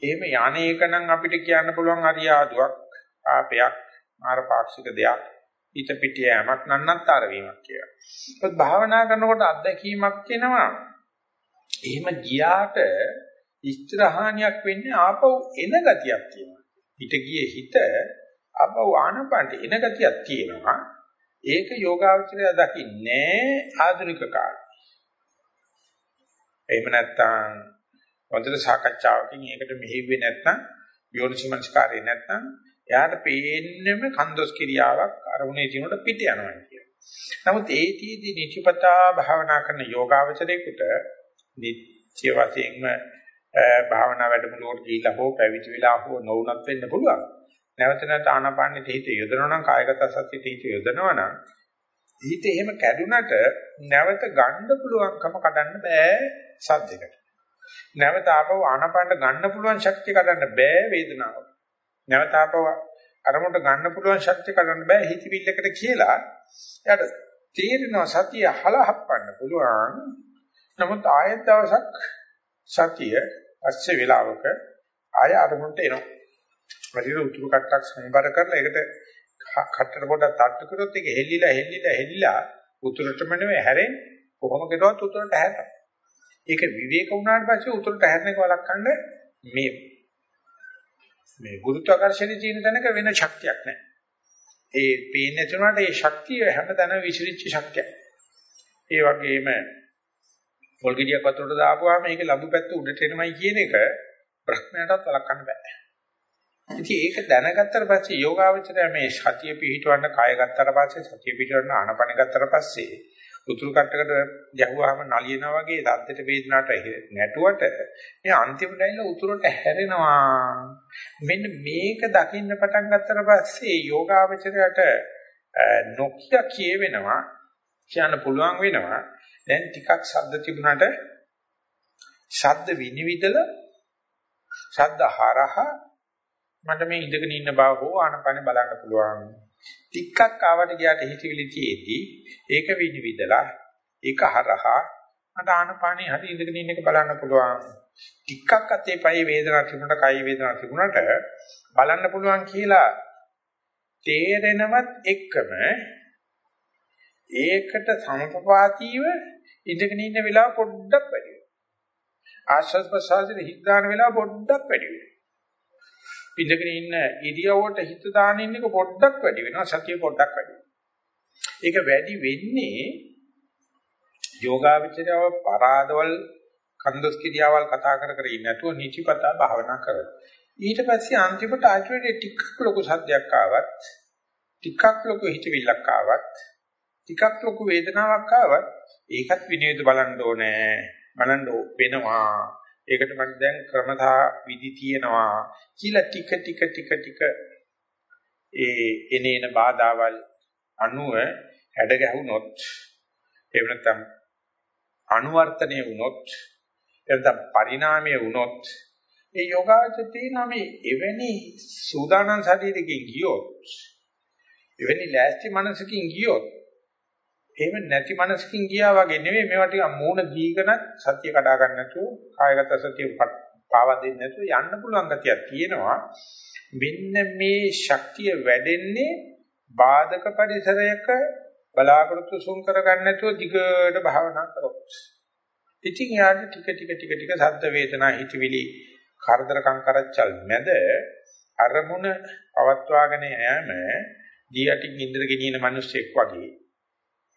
Speaker 1: එහෙම යන්නේක නම් අපිට කියන්න පුළුවන් අරියාදුවක්, ආපයක්, මාරපාක්ෂික දෙයක්. හිත පිටිය යමක් නන්නත්තර වීමක් කියලා. ඒත් භාවනා කරනකොට අත්දැකීමක් එනවා. එහෙම ගියාට ඉස්තරහානියක් වෙන්නේ ආපහු එන ගතියක් තියෙනවා. හිත ගියේ හිත අපව ආනපනට එන ගතියක් තියෙනවා. ඒක යෝගාවචරය දකින්නේ ආධුනික කාලේ. එහෙම නැත්නම් වන්දන සාකච්ඡාවකින් ඒකට මෙහෙව්වේ නැත්නම් යෝනිසමංස්කාරේ නැත්නම් එයාට පේන්නේම කන්දොස් කිරියාවක් අරමුණේ දිනුට පිට යනවා කියන. නමුත් ඒතිෙදි නිචපතා භාවනා කරන යෝගාවචරයේකට නිත්‍ය වශයෙන්ම භාවනා වැඩමුළුවට ගිහිලා හෝ පැවිදි වෙලා හෝ නොවුනත් වෙන්න පුළුවන්. නැවත නැවත ආනාපානෙට හිත යොදනවා නම් කායගත සතියට හිත යොදනවා නම් හිත එහෙම කැඩුනට නැවත ගන්න පුළුවන්කම කඩන්න බෑ සද්දයකට. නැවත ආපහු ආනාපානට ගන්න පුළුවන් ශක්තිය කඩන්න බෑ වේදනාව. නැවත ආපහු අරමුණට ගන්න පුළුවන් ශක්තිය කඩන්න බෑ හිතවිල්ලකට කියලා. එයාට තීරණ සතිය හලහප්පන්න පුළුවන්. නමුත් ආයෙත් දවසක් සතිය අස්සේ වෙලාවක ආය අරමුණට එනවා. හරියට උතුරු කට්ටක් සම්බර කරලා ඒකට කට්ටට පොඩක් තට්ටු කරොත් ඒක හෙල්ලිලා හෙල්ලිලා හෙල්ලිලා උතුරටම නෙවෙයි හැරෙන්නේ කොහොම කෙරුවත් උතුරට හැරෙනවා. ඒක විවේක වුණාට පස්සේ උතුරට හැරෙන එක වළක්වන්න මේ මේ ගුරුත්වාකර්ෂණයේ තියෙන තැනක වෙන ශක්තියක් නැහැ. ඒ පේන්නේ නැතුණාට ඒ ශක්තිය හැමතැනම විසිරිච්ච ශක්තියක්. ඒ වගේම පොල් ගෙඩියක් වතුරට දාපුවාම ඒක ලැබු පැත්ත උඩට එනමයි කියන එක ප්‍රඥාටත් වළක්වන්න බෑ. ඉතින් ඒක දැනගත්තට පස්සේ යෝගාවචරය මේ සතිය පිහිටවන්න කය ගත්තට පස්සේ සතිය පිහිටවන්න ආනපන ගත්තට පස්සේ උතුරු කට්ටකට ගැහුවාම නලියනා වගේ සද්දට වේදනාවට නැටුවට මේ අන්තිමට ඇවිල්ලා උතුරට හැරෙනවා. මෙන්න මේක දකින්න පටන් ගත්තට පස්සේ යෝගාවචරයට නොකිය කියවෙනවා කියන්න පුළුවන් වෙනවා. දැන් ටිකක් ශබ්ද තිබුණාට ශබ්ද විනිවිදල ශබ්ද හරහා මට මේ ඉඳගෙන ඉන්න බව හෝ ආනපන බලන්න පුළුවන්. ටිකක් ආවට ගියාට හිතවිලි තියේදී ඒක විනිවිදලා ඒක හරහා මට ආනපානේ හරි ඉඳගෙන ඉන්න එක බලන්න පුළුවන්. ටිකක් අතේ පයි වේදනාවක් තිබුණාට කයි වේදනාවක් තිබුණාට බලන්න පුළුවන් කියලා තේරෙනවත් එක්කම ඒකට සමපපාතීව ඉඳගෙන ඉන්න වෙලාව පොඩ්ඩක් වැඩි වෙනවා. ආශ්වාස ප්‍රශ්වාසයේ හිත දාන වෙලාව පොඩ්ඩක් වැඩි වෙනවා. ඉඳගෙන ඉන්න ඉරියව්වට හිත දාන ඉන්න එක පොඩ්ඩක් වැඩි වෙනවා. සතිය පොඩ්ඩක් වැඩි වෙනවා. ඒක වැඩි වෙන්නේ යෝගාවචරයව පරාදවල් කන්දස් කිරියාවල් කතා කර කර ඉන්නේ නැතුව නිචිපතා භාවනා කරනවා. ඊට පස්සේ අන්තිමට ආචරණයේ ටිකක් ලොකු සද්දයක් ආවත් ටිකක් ලොකු හිතවිල්ලක් ආවත් ටිකක් ලොකු වේදනාවක් ආවත් ඒකත් විනයද බලන්න ඕනේ බලන්න වෙනවා ඒකට මට දැන් ක්‍රමතා විදි තියෙනවා කියලා ටික ටික ටික ටික ඒ එනේන බාධාවල් අනුව හැඩ ගැහුනොත් එහෙම නැත්නම් අනුවර්තනය වුණොත් එතන පරිණාමය වුණොත් ඒ යෝගාචතේ නම් එවැනි සූදානම් ශරීරකින් ගියොත් එවැනි ලෑස්ති මනසකින් ගියොත් එහෙම නැති මනසකින් ගියා වගේ නෙවෙයි. මේවා ටික මූණ දීගෙනත් සතිය කඩා ගන්න නැතුව කායගත සතිය පාවා දෙන්නේ නැතුව යන්න පුළුවන් ගතියක් තියෙනවා. මෙන්න මේ ශක්තිය වැඩෙන්නේ බාධක පරිසරයක බලාපොරොත්තු සුන් කර ගන්න නැතුව දිගට භාවනා කරොත්. ඉතින් යාට ටික ටික ටික ටික සද්ද වේදනා හිතවිලි කරදර කංකරච්චල් මැද අරමුණ පවත්වාගෙන යෑම දියටින් ඉන්ද්‍ර ගෙනියන මිනිස්සෙක් වගේ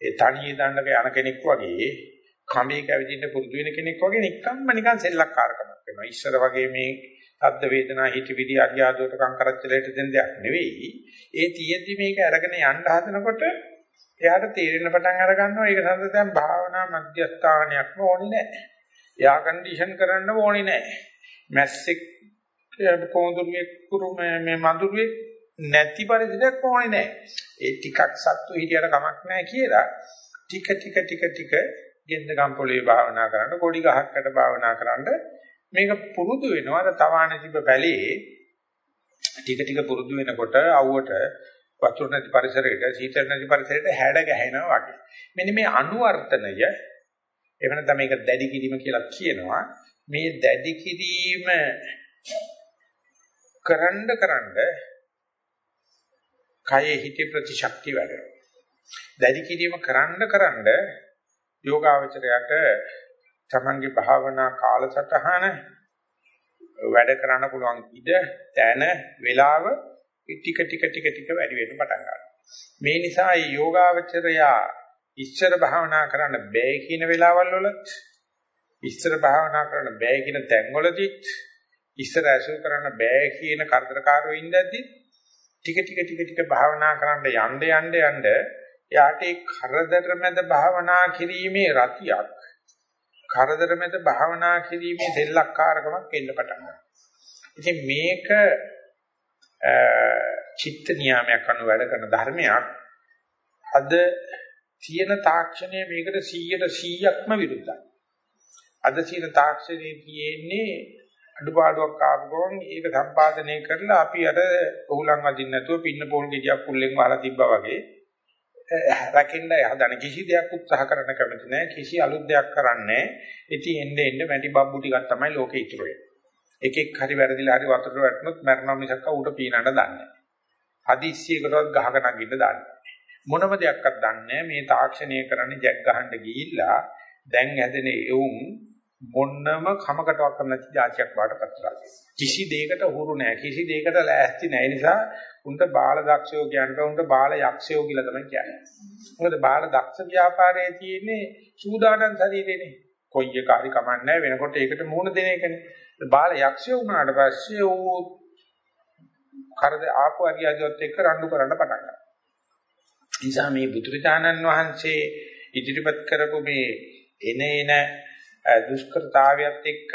Speaker 1: ඒ තනියේ දණ්ඩක යන කෙනෙක් වගේ කඹේ කැවිදින්න පුරුදු වෙන කෙනෙක් වගේ නිකම්ම නිකන් සෙල්ලක්කාරකමක් වෙනවා. ඉස්සර වගේ මේ සද්ද වේදනා හිතවිලි අරියාදුවට කංකරච්චලයට දෙන දෙයක් නෙවෙයි. ඒ තියෙද්දි මේක අරගෙන යන්න හදනකොට එයාට තේරෙන්න පටන් අර ගන්නවා ඒක සඳහා දැන් භාවනා මධ්‍යස්ථානයක්ම ඕනේ නැහැ. එයා කන්ඩිෂන් කරන්න ඕනේ නැහැ. මැස්සෙක් කොඳුරුවේ කුරු මේ මඳුරුවේ නැති පරිසරයක් ඕනේ නැහැ. ඒ ටිකක් සත්තු හිටියට කමක් නැහැ කියලා ටික ටික ටික ටික ගෙන්ද ගම්පොලේ භාවනා කරන්න, කොඩි ගහකට භාවනා කරන්න මේක පුරුදු වෙනවා. අර තවාණ තිබ්බ පැලේ ටික ටික පුරුදු වෙනකොට අවුවට වතුර නැති පරිසරයක, සීතල නැති පරිසරයක හැඩ ගැහෙනවා වගේ. මෙන්න මේ අනුවර්තනය එහෙම නැත්නම් මේක දැඩි කිරීම කියලා කියනවා. මේ දැඩි කිරීම කරන්න කරන්න කයේ හිතේ ප්‍රතිශක්තිය වැඩෙනවා. දැඩි කිරීම කරන්න කරන්න යෝගාවචරයට තමන්ගේ භාවනා කාලසටහන වැඩ කරන්න පුළුවන් ඉඩ තැන වේලාව ටික ටික ටික ටික වැඩි වෙන්න පටන් ගන්නවා. මේ නිසා මේ යෝගාවචරයා ඉස්සර භාවනා කරන්න බෑ කියන වෙලාවල් වලත් ඉස්සර භාවනා කරන්න බෑ කියන තැන්වලදීත් ඉස්සර ඇසුරු කරන්න බෑ කියන කරදරකාරෝ ඉඳද්දි ටික ටික ටික ටික භාවනා කරන්න යන්න යන්න යන්න යාට ඒ කරදර මැද භාවනා කිරීමේ රතියක් කරදර මැද භාවනා කිරීමේ දෙල්ලක්කාරකමක් එන්න පටන් ගන්නවා. ඉතින් මේක චිත්ත නියාමයක් අනුව වැඩ කරන ධර්මයක්. අද තියෙන තාක්ෂණය මේකට 100ට 100ක්ම විරුද්ධයි. අද තියෙන තාක්ෂණයේ තියෙන්නේ අඩුපාඩුවක් ආපු ගමන් ඒක සම්පාදනය කරලා අපි අර උහුලන් වදින්න නැතුව පින්න පොල් ගෙඩියක් පුල්ලෙන් වහලා තිබ්බා වගේ රැකෙන්න හදන කිසි දෙයක් උත්සාහ කරන්න කැමති නැහැ කිසි අලුත් දෙයක් කරන්නේ ඉතින් එන්න එන්න මැටි බබ්බු ටිකක් තමයි ලෝකේ ඉතුරු වෙන්නේ. එකෙක් හරි වැරදිලා හරි වතුරට වැටුනොත් මරණම මිසක් උඩ පීනන්න දන්නේ හදිස්සියකටවත් ගහක නගින්න දන්නේ මොනම දෙයක්වත් දන්නේ මේ තාක්ෂණය කරන්නේ ජැක් ගහන්න ගිහිල්ලා දැන් ඇදෙන එවුන් මොන්නම කමකටවත් නැති જાතියක් වාටපත් කරලා කිසි දෙයකට හුරු නැහැ. කිසි දෙයකට ලෑස්ති නැහැ. නිසා උන්ට බාල දක්ෂයෝ කියනවා උන්ට බාල යක්ෂයෝ කියලා තමයි කියන්නේ. මොකද බාල දක්ෂ ව්‍යාපාරයේ තියෙන්නේ සූදානම් ශරීරේනේ. කොයි එක හරි කමන්නේ වෙනකොට ඒකට මූණ දෙන එකනේ. බාල යක්ෂයෝ වුණාට පස්සේ ඌ කරද ආපු අරියාදියොත් එක්ක රණ්ඩු කරන්න පටන් ගන්නවා. නිසා මේ බුදුරජාණන් වහන්සේ ඉදිරිපත් කරපු මේ එන එන දුෂ්කරතාවයත් එක්ක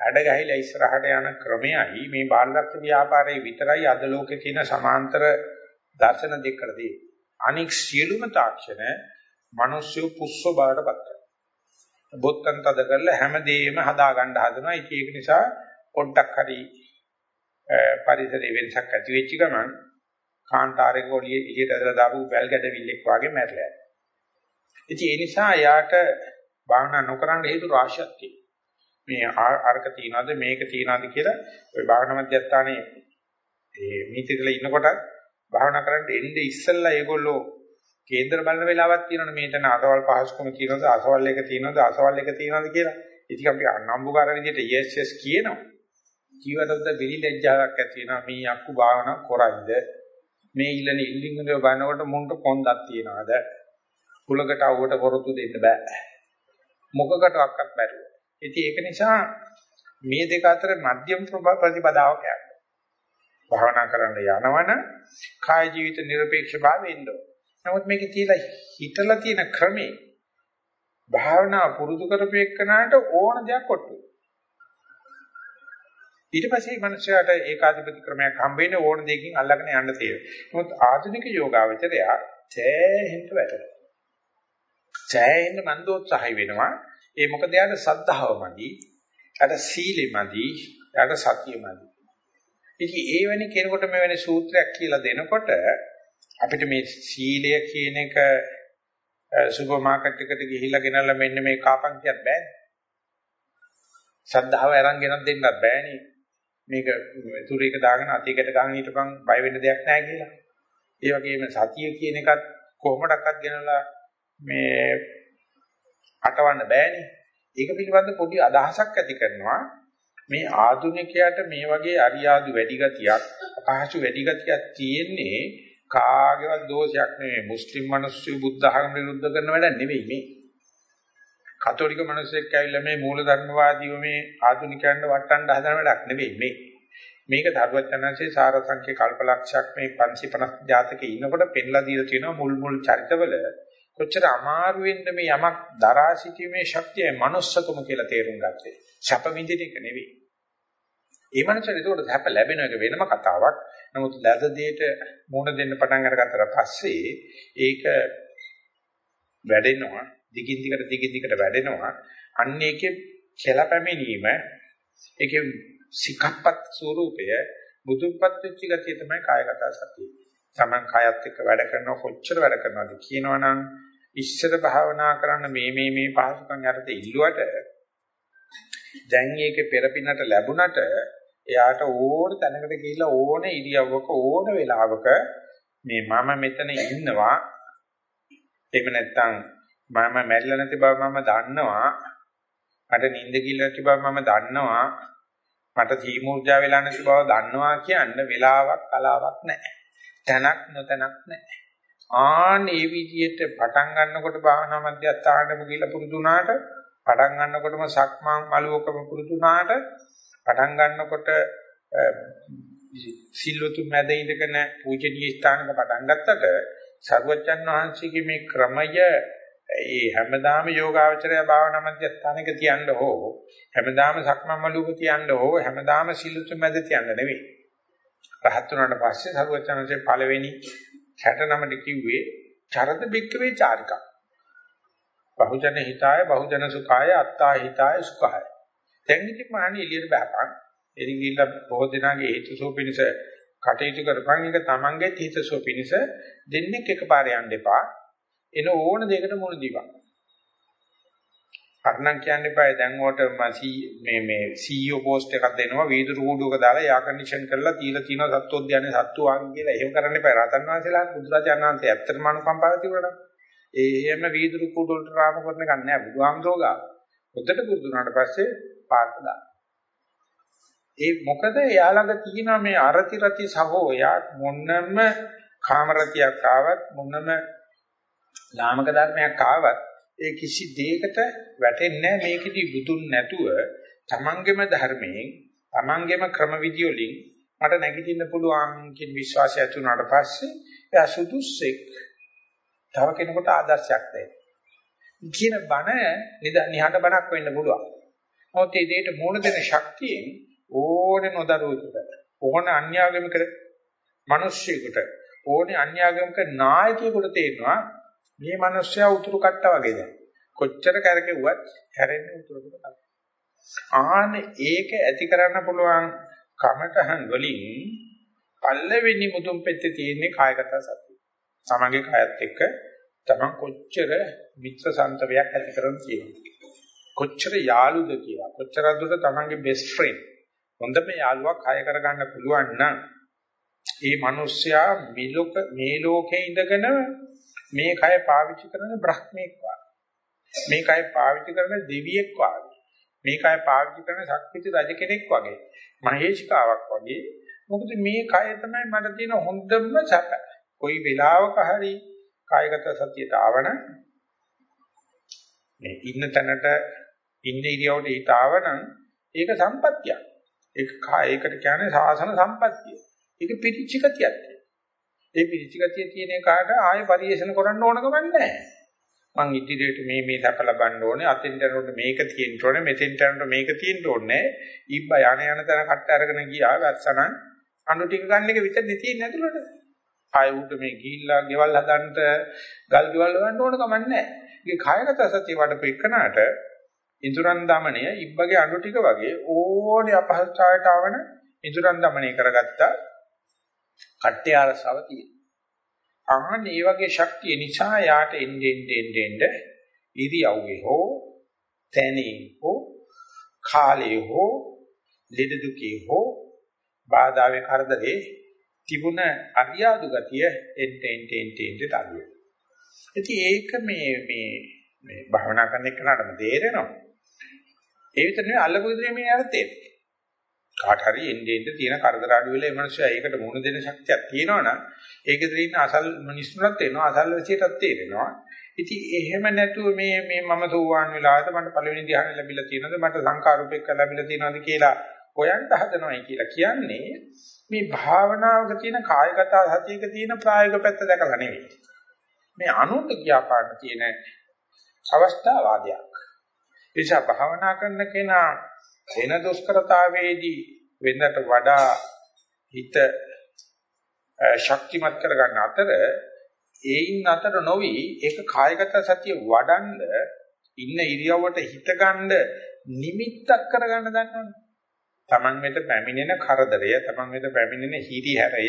Speaker 1: හැඩ ගැහිලා ඉස්සරහට යන ක්‍රමයයි මේ බාලදක්ෂ ව්‍යාපාරයේ විතරයි අද ලෝකේ තියෙන සමාන්තර දර්ශන දෙකකදී අනික් සියලුම තාක්ෂණ මිනිස්සු පුස්ස බාටපත් කරනවා. බොත්තම් තද කරලා හැමදේම හදා ගන්න හදනවා. ඒක නිසා පොඩ්ඩක් හරි පරිසරයේ වෙනසක් ඇති වෙච්ච ගමන් කාන්තාරයක ඔලිය එළියට ඇදලා දාපු වැල් ගැඩවිල්ලෙක් වගේ මැරලා යනවා. ඉතින් ඒ නිසා යාට භාවනා නොකරන හේතු රාශියක් තියෙනවා. මේ අරක තියනවාද මේක තියනවාද කියලා ওই භාවනා මධ්‍යස්ථානයේ ඒ මීතිකල ඉන්නකොට භාවනා කරන්න එන්නේ ඉස්සෙල්ලා ඒගොල්ලෝ කේන්දර බලන වෙලාවක් තියෙනවනේ මේතන අසවල් පහසුකම තියෙනවද අසවල් එක තියෙනවද අසවල් එක තියෙනවද කියලා. ඉතින් අපි අනම්බුකාර විදිහට yes yes කියනවා. ජීවිතවල විලිලැජ්ජාවක් ඇති වෙනවා මේ අක්කු භාවනා කරයිද මේ ඉල්ලන ඉල්ලින්ගල බලනකොට මුන්ට කොන්දක් තියනවාද කුලකට අවුවට කරොත්තු දෙන්න බෑ මොකකටවත් බැරුව ඉතින් ඒක නිසා මේ දෙක අතර මධ්‍යම ප්‍රතිපදාවක් යනවා භාවනා කරන්න යනවනම් කාය ජීවිත নিরপেক্ষ භාවය එන්න නමුත් මේකේ තියලා හිතලා තියෙන ක්‍රමේ භාවනා පුරුදු කරපේකනට ඕන දෙයක් කොට්ටු ඊට පස්සේ මනුස්සයාට ඒකාධිපති ක්‍රමයක් හම්බෙන්නේ ඕන දෙයකින් අල්ලගෙන යන්න තියෙනවා. නමුත් ආධුනික යෝගාවචරය සෑහෙන්න වැටෙනවා. සෑහෙන්න මන්දෝත්සහය වෙනවා. ඒ මොකද යාට සද්ධාව මදි, යාට සීලෙ මදි, යාට සතිය මදි. ඉතින් ඒ වෙනි කෙනෙකුට මේ වෙන සූත්‍රයක් කියලා දෙනකොට අපිට මේ සීලය කියන එක සුපර් මාකට් එකට ගිහිල්ලා ගෙනල්ලා මෙන්න මේ කාපන් කියත් බෑනේ. සද්ධාව අරන් ගෙනත් දෙන්නත් බෑනේ. මේක තුරේක දාගෙන අතීකට ගන්න හිටපන් බය වෙන්න දෙයක් නැහැ කියලා. ඒ වගේම සතිය කියන එකත් කොහොමඩක්වත් ගෙනලා මේ අටවන්න බෑනේ. ඒක පිළිබඳ පොඩි අදහසක් ඇති කරනවා. මේ ආධුනිකයාට මේ වගේ අරියාදු වැඩි ගතියක්, අපහසු වැඩි ගතියක් තියෙන්නේ කාගේවත් දෝෂයක් නෙවෙයි. මුස්ලිම් මිනිස්සු බුද්ධ ධර්ම විරුද්ධ කරන වැඩ නෙවෙයි මේ. කතෝලික මිනිස්සෙක් ඇවිල්ලා මේ මූලධර්මවාදීව මේ ආධුනිකයන්ට වටන්න හදන වැඩක් නෙවෙයි මේ. මේක ධර්මචනන්සේ සාරසංඛ්‍ය කල්පලක්ෂයක් මේ 550 ජාතකේ ඉන්නකොට පෙන්ලා දීලා තියෙනවා මුල් මුල් චරිතවල කොච්චර අමාරු වෙන්න මේ යමක් දරා සිටීමේ ශක්තිය manussකම කියලා තේරුම් ගත්තේ. ශප විඳින එක නෙවෙයි. ඒ මනුස්සයට ඒකට හැප ලැබෙන එක වෙනම කතාවක්. නමුත් ලද දෙයට මුණ දෙන්න පටන් අරගත්තට පස්සේ ඒක වැඩෙනවා දිගින් දිගට දිගින් දිගට වැඩෙනවා. අන්න ඒකේ කෙලපැමිණීම ඒකේ සිකප්පත් ස්වરૂපය බුදුපත් වෙච්ච ගතිය තමයි කායගත සතිය. Taman කායත් එක්ක වැඩ කරනව කොච්චර වැඩ කරනවද කියනවනම් ඉස්සර භාවනා කරන්න මේ මේ මේ පහසුකම් යටතේ ඉල්ලුවට දැන් ඒකේ පෙරපිනට ලැබුණට එයාට ඕන තැනකට ගිහිල්ලා ඕන ඉරියව්වක ඕන වෙලාවක මේ මම මෙතන ඉන්නවා එහෙම නැත්නම් මම මැරිලා නැති බව මම දන්නවා. මට නිින්ද කිල්ල නැති බව මම දන්නවා. මට තීමූර්ජා වෙලා නැති බව දන්නවා කියන්න වෙලාවක් කලාවක් නැහැ. තැනක් නොතැනක් නැහැ. ආන් මේ විදිහට පටන් ගන්නකොට භාවනා මධ්‍යස්ථානෙම ගිහිල්ලා පුරුදු වුණාට පටන් ගන්නකොටම සක්මන් මළුවකම පුරුදු වුණාට පටන් ගන්නකොට සිල්වතු මැද ඉඳගෙන පූජනීය ස්ථානක පටන් ගත්තට සර්වජන් වහන්සේගේ මේ ක්‍රමය ඒ හැමදාම යෝගාවචරය භාවනා මධ්‍යස්ථානක තියන්න හෝ හැමදාම සක්මන් මළුවක තියන්න හෝ හැමදාම සිල්ලුතු මැද තියන්න නෙවෙයි. රහත් වුණාට පස්සේ සරුවචනන්සේ පළවෙනි 69ට කිව්වේ චරත බික්කවේ චාරිකා. බහුජන හිතාය බහුජන සුඛාය අත්තා හිතාය සුඛාය. දැන් ඉතින් මාන්නේ එළියට බහපන්. එදින් ගිහිල්ලා බොහෝ දෙනාගේ හේතුසෝ පිණිස කටයුතු කරපන් එක තමන්ගේ හිතසෝ පිණිස දෙන්නෙක් එකපාර යන්න එපා. එන ඕන දෙයකට මුණ දීපන්. අරණම් කියන්න එපා දැන් උකට මේ මේ CEO පෝස්ට් එකක් දෙනවා වීදුරු කූඩුවක දාලා යා කන්ඩිෂන් කරලා තියලා තියෙනවා සත්වෝද්‍යානයේ සත්තු වාංග කියලා එහෙම කරන්න එපා. රතන් වහන්සේලා බුදුරජාණන් වහන්සේ ඇත්තටම අනුකම්පාව තිබුණා. ඒ එහෙම වීදුරු කූඩු වලට රාම කරන එක නෑ බුදුහාමුදුරුවෝ ගාව. හොද්දට පුරුදු වුණාට පස්සේ පාට දාන්න. ඒ මොකද එයා ළඟ තියෙන මේ අරති රති සහෝ එයා මොන්නම කාමරතියක් ආවත් මොන්නම ලාමක ධර්මයක් ආවත් ඒ කිසි දෙයකට වැටෙන්නේ නැහැ මේකෙදි බුදුන් නැතුව තමන්ගේම ධර්මයෙන් තමන්ගේම ක්‍රමවිදි වලින් මට නැගිටින්න පුළුවන් කියන විශ්වාසය ඇති වුණාට පස්සේ එයා සුදුස්සෙක් තව කෙනෙකුට ආදර්ශයක් දෙන්න. කියන බණ නිහඬ බණක් වෙන්න පුළුවන්. නමුත් මේ දෙයට මූණ දෙන ශක්තියෙන් ඕනේ නොදරුවෙකුට ඕනේ අන්‍යාගමිකට මිනිස්සෙකුට ඕනේ අන්‍යාගමික නායකයෙකුට තේරෙනවා මේ මිනිස්සයා උතුරු කට්ට වගේ දැන්. කොච්චර කරකෙව්වත් හැරෙන්නේ උතුරකට තමයි. ආන ඒක ඇති කරන්න පුළුවන් කමඨහන් වලින් පල්ලෙවෙනි මුතුන් පෙත්තේ තියෙන්නේ කායගත සතිය. සමගි කායත් එක්ක තමන් කොච්චර මිත්‍ර සම්තවයක් ඇති කරන් තියෙනවා. කොච්චර යාළුද කියලා. කොච්චර දුරට තමන්ගේ බෙස්ට් ෆ්‍රෙන්ඩ් හොඳම යාළුවා කය කරගන්න පුළුවන් නම් ඒ මිනිස්සයා මේ ලෝක මේ ලෝකේ ඉඳගෙන මේ කය පාවිච්චි කරන බ්‍රහ්මෙක් වගේ. මේ කය පාවිච්චි කරන දෙවියෙක් වගේ. මේ කය පාවිච්චි කරන ශක්තිති රජ කෙනෙක් වගේ. මහේෂිකාවක් වගේ. මොකද මේ කය තමයි මට තියෙන හොඳම සැප. කොයි වෙලාවක හරි කායගත සතියට ආවන මේ ඉන්න තැනට ඉන්න ඉරියවට ඊට ආවනම් ඒක සම්පත්තියක්. ඒක කායයකට කියන්නේ සාසන සම්පත්තිය. ඒක පිරිච්ච ගතියක්. ඒ පිළිචිගතිය තියෙන කාට ආයෙ පරිේෂණ කරන්න ඕන ගමන් නැහැ. මං ඉදිරියට මේ මේ දක ලබන්න ඕනේ, අතෙන් දැනුනොත් මේක තියෙන්න ඕනේ, මෙතෙන් දැනුනොත් මේක තියෙන්න ඕනේ. ඉබ්බ යණ යන තර කට්ට අරගෙන ගියා වැස්සනන් අනු ටික ගන්න එක විතරනේ තියෙන්නේ ඇතුළට. ආයෙ උඩ මේ ගිහිල්ලා ගෙවල් හදන්න ගල් ගෙවල් වන්න ඕන ගමන් නැහැ. ඒකේ කායගත සතිය වඩපු එකනට ඉඳුරන් দমনය ඉබ්බගේ අනු ටික වගේ ඕනේ අපහසුතාවයට ආවන ඉඳුරන් দমনය කරගත්තා. කට්ටේ අරසව තියෙනවා අහන්න මේ වගේ ශක්තිය නිසා යාට එන්නේ එන්නේ එන්නේ ඉරියව්වේ හෝ තැනේ හෝ කාලේ හෝ ලෙඩ දුකේ හෝ බාධාවේ කරදරේ තිබුණ අරියාදු ගතිය එන්නේ එන්නේ එන්නේ තල්ලු. ඉතින් ඒක මේ මේ මේ භවනා කරන එකනටම තේරෙනවා. ඒ විතර නෙවෙයි අල්ලපු විදිහේ මේ අර්ථය. කාට හරි එන්නේ එන්නේ තියෙන කරදර අඩු වෙලා ඒ මනුස්සයා ඒකට මුහුණ දෙන්න ශක්තියක් තියෙනවනම් ඒකේ තියෙන අසල් මිනිස්සුන්ට තේනවා අසල් වැසියටත් තේරෙනවා. ඉතින් එහෙම නැතුව මේ මේ මම සෝවාන් වෙලාවට මට පළවෙනි ධ්‍යාන ලැබිලා තියෙනවද මට සංකාරූපෙක ලැබිලා තියෙනවද කියලා හොයන්න හදනවයි කියලා කියන්නේ මේ භාවනාවක තියෙන කායගත සතියක තියෙන ප්‍රායෝගික පැත්ත දැකලා නෙවෙයි. මේ අනුන්ට කියාපාන්න තියෙන අවස්ථාවාදයක්. ඒ නිසා භාවනා කරන කෙනා එන දුෂ්කරතාවේදී වෙනකට වඩා හිත ශක්තිමත් කරගන්න අතර ඒයින් අතර නොවි ඒක කායගත සතිය වඩන්ඩ ඉන්න ඉරියව්වට හිතගන්න නිමිත්තක් කරගන්න ගන්නවනේ. Taman වෙත පැමිණෙන කරදරය, Taman වෙත පැමිණෙන හිරිහැරය,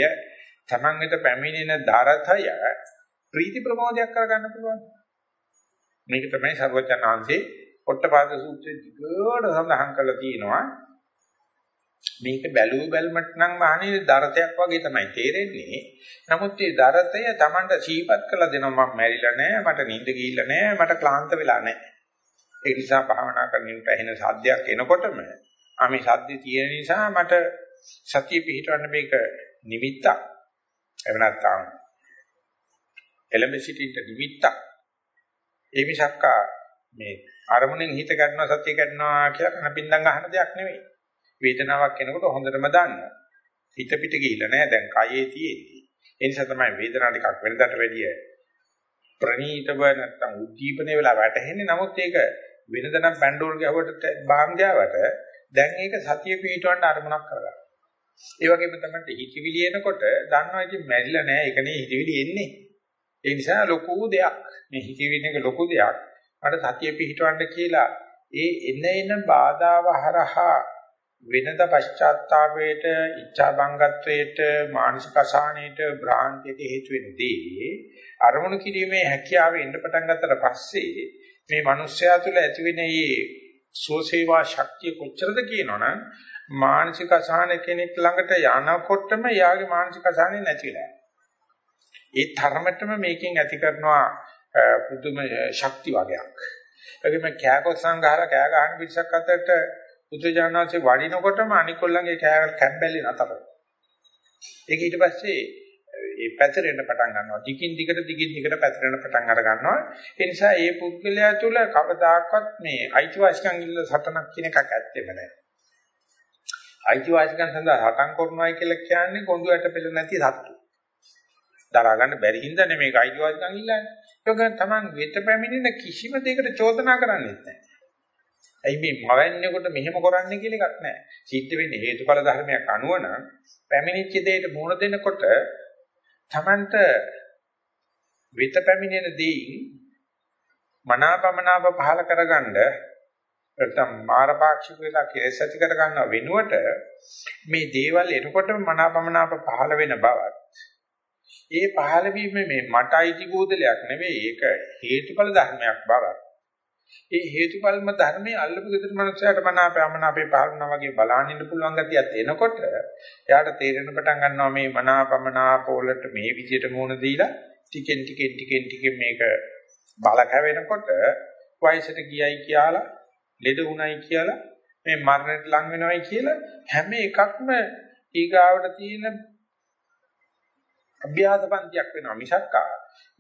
Speaker 1: Taman වෙත පැමිණෙන දරතය ප්‍රීති ප්‍රමෝදයක් කරගන්න පුළුවන්. මේක තමයි සර්වඥාන්සේ පොට්ටපාද සූත්‍රයේ දිගට සඳහන් කරලා තියෙනවා. මේක බැලුව බැලමට නම් මහණේ දරතයක් වගේ තමයි තේරෙන්නේ. නමුත් මේ දරතය Tamanට සීපත් කළා දෙනවා මම මැරිලා නෑ, මට නිින්ද ගිහිල්ලා නෑ, මට ක්ලාන්ත වෙලා නෑ. ඒ නිසා භාවනා කරමින් පැහෙන සද්දයක් එනකොටම ආ මේ සද්දේ තියෙන නිසා මට සතිය පිහිටවන්න මේක නිමිත්තක්. එහෙම නැත්නම් එලෙම සිටින්න නිමිත්තක්. ඒ මිසක්කා මේ අරමුණෙන් හිත ගන්නවා සතිය ගන්නවා කියලා කනපින්දම් අහන දෙයක් නෙවෙයි. වේදනාවක් එනකොට හොඳටම දන්නවා. හිත පිට ගිහිල්ලා නැහැ දැන් කයේ තියෙන්නේ. ඒ නිසා තමයි වේදනාව ටිකක් වෙනදට වැඩිය ප්‍රණීතව නැත්තම් උද්දීපන වෙලා වැටෙන්නේ. නමුත් ඒක වෙනදනම් පැන්ඩෝල් ගැහුවට බාම් ගෑවට දැන් ඒක සතිය පිටවන්න අරමුණක් කරගන්න. ඒ වගේම තමයි හිතවිලි එනකොට දන්නවා ඉතින් මැරිලා නැහැ ඒකනේ හිතවිලි එන්නේ. ඒ නිසා ලොකු දෙයක්. මේ හිතවිලි එක ලොකු දෙයක්. මට සතිය පිහිටවන්න කියලා ඒ එන එන බාධාව හරහා වෙනද පශ්චාත්තාපයට, ඉච්ඡා බංගත්වයට, මානසික අසහනයට, භ්‍රාන්තියට හේතු වෙනදී අරමුණු කිරීමේ හැකියාව එන්න පටන් ගත්තට පස්සේ මේ මිනිස්යා තුළ ඇතිවෙන මේ සෝසේවා ශක්තිය කොච්චරද කියනවනම් මානසික අසහන කෙනෙක් ළඟට යනකොටම යාගේ මානසික අසහනෙ නැතිලා. ඒ තරමටම මේකෙන් ඇති කරනවා පුදුම ශක්ති වගේක්. ඒකෙම කෑකොත් සංඝාර කෑ ගහන පිටසක් අතරට බුදුජානනාංශේ වඩිනකොටම අනිකොල්ලන්ගේ කෑ කැම්බැලි නතර. ඒක ඊට පස්සේ ඒ පැතිරෙන්න පටන් ගන්නවා. දිගින් දිගට දිගින් දිගට පැතිරෙන්න පටන් අර ගන්නවා. ඒ නිසා මේ පුද්ගලයා තුළ කවදාකවත් මේ අයිතිවාසිකම් ඉල්ල සටනක් කියන එකක් ඇත්තෙම නැහැ. අයිතිවාසිකම් සඳහා හටන් කරනවායි කියලා කියන්නේ කොඳුයට පෙළ නැති සත්තු. දරා ගන්න බැරි හින්දා නෙමෙයි අයිතිවාසිකම් ඉල්ලන්නේ. ඒක තමන් වෙත පැමිණෙන කිසිම දෙයකට චෝදනා කරන්නේ නැහැ. ඇයි මේ මවන්නේකොට මෙහෙම කරන්නේ කියලා එකක් නැහැ. සිද්ධ වෙන්නේ හේතුඵල ධර්මයක් අනුව නම් පැමිණිච්ච දෙයට මුහුණ දෙනකොට තමන්ට වෙත පැමිණෙන දෙයින් මනාපමනාප පහල කරගන්න නැත්නම් මාරපාක්ෂික වෙලා කෙලෙස් ඇති කර ගන්නව වෙනුවට මේ දේවල් එනකොටම මනාපමනාප පහළ වෙන බවත් ඒ පහළ වීම මේ මට අයිති බෝධලයක් නෙවෙයි ඒක හේතුඵල ධර්මයක් බවත් ඒ හේතුඵලම ධර්මයේ අල්ලපු ගෙදර මනුස්සයාට මනාපයමන අපේ පාරණා වගේ බලන්න ඉන්න පුළුවන් ගතියක් එනකොට එයාට තේරෙන පටන් ගන්නවා මේ මනාපමනාප වලට මේ විදියට මුණ දීලා ටිකෙන් ටිකෙන් ටිකෙන් ටිකෙන් මේක බල කැවෙනකොට වයසට ගියයි කියලා ලෙඩ වුණයි කියලා මේ මරණයට ලං වෙනවයි කියලා හැම එකක්ම ඊගාවට තියෙන අභ්‍යාසපන්තියක් වෙනවා මිසක්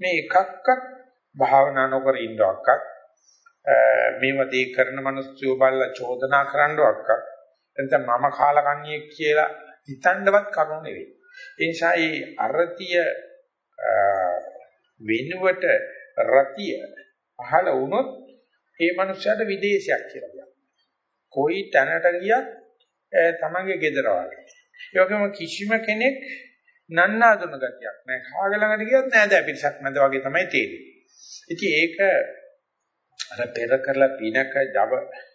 Speaker 1: මේ එකක්වත් භාවනා නොකර ඉන්නවක්වත් මේව දේ කරන මිනිස්සු බලලා චෝදනා කරන්නවක්වත් එතන මම කාලකන්ණියෙක් කියලා හිතන්නවත් කරුණු නෙවෙයි ඒ නිසා මේ අරතිය වෙනුවට රතිය පහළ වුණොත් ඒ මනුස්සයාට විදේශයක් කියලා කියනවා. කොයි තැනට ගියත් තමන්ගේ ගෙදර වගේ. ඒ වගේම කිසිම කෙනෙක් නන්නාඳුන ගතියක් නෑ. කාග ළඟට ගියත් නෑ දැන් පිටසක් නැද වගේ තමයි තේරෙන්නේ. ඉතින් ඒක අර පෙර කරලා පිනක ජව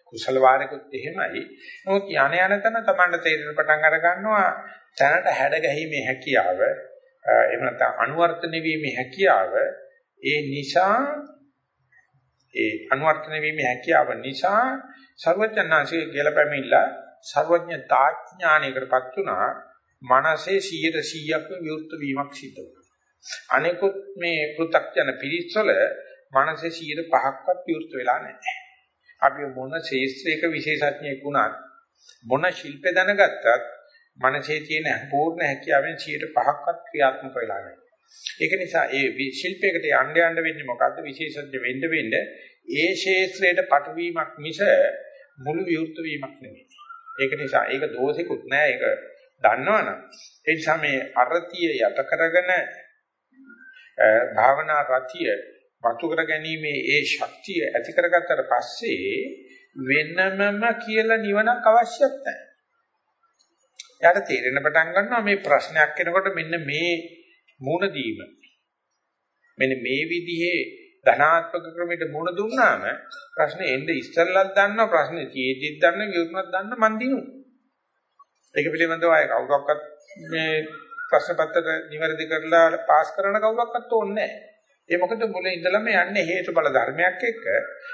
Speaker 1: කුසල වාරෙකුත් එහෙමයි. නමුත් යන යන තන තමන්ට තේරෙන පටන් අර ගන්නවා දැනට හැඩ ගැහිමේ හැකියාව එහෙම නැත්නම් අනුවර්තන වීමේ හැකියාව ඒ නිසා ඒ අනුවර්තන වීමේ හැකියාව නිසා ਸਰවඥාන්සේ කියලා පැමිණලා ਸਰවඥතා ඥානයකටපත් වුණා මනසේ 100%ක්ම විවෘත වීමක් සිදු වුණා. අනිකුත් මේ පෘථග්ජන පිරිස්සල මනසේ 105ක්වත් විවෘත වෙලා නැහැ. අපි මොන ශේස්ත්‍රයක විශේෂඥයෙක් වුණත් මොන ශිල්පේ දැනගත්තත් මනසේ තියෙන පූර්ණ හැකියාවෙන් 105ක්වත් ක්‍රියාත්මක වෙලා නැහැ. ඒක නිසා ඒ ශිල්පයකට යන්න යන්න වෙන්නේ මොකද්ද විශේෂඥ වෙන්න වෙන්න ඒ ශේත්‍රයට පටවීමක් මිස මුළු විවෘත වීමක් නෙමෙයි. ඒක නිසා ඒක දෝෂිකුත් නෑ ඒක දන්නවනම් ඒ නිසා මේ අරතිය යට කරගෙන භාවනා රතිය වතු කර ගැනීමේ ඒ ශක්තිය ඇති කරගත්තට පස්සේ වෙනමම කියලා නිවනක් අවශ්‍යත් නැහැ. එයාට තේරෙන පටන් ගන්නවා මේ ප්‍රශ්නයක් එනකොට මෙන්න මේ මුණ දීම. මෙන්න මේ විදිහේ ධනාත්මක ක්‍රමයට මුණ දුන්නාම ප්‍රශ්නේ එන්නේ ඉස්සෙල්ලත් දන්නවා ප්‍රශ්නේ තියෙද්දිත් දන්න විවෘණත් දන්න මන් දිනු. ඒක පිළිබඳව අය කවුරක්වත් මේ ප්‍රශ්න පත්‍ර නිවැරදි කරලා පාස් කරන කවුරක්වත් ඕනේ නැහැ. ඒ මොකද මුලින් ඉඳලම යන්නේ හේතුඵල ධර්මයක් එක්ක.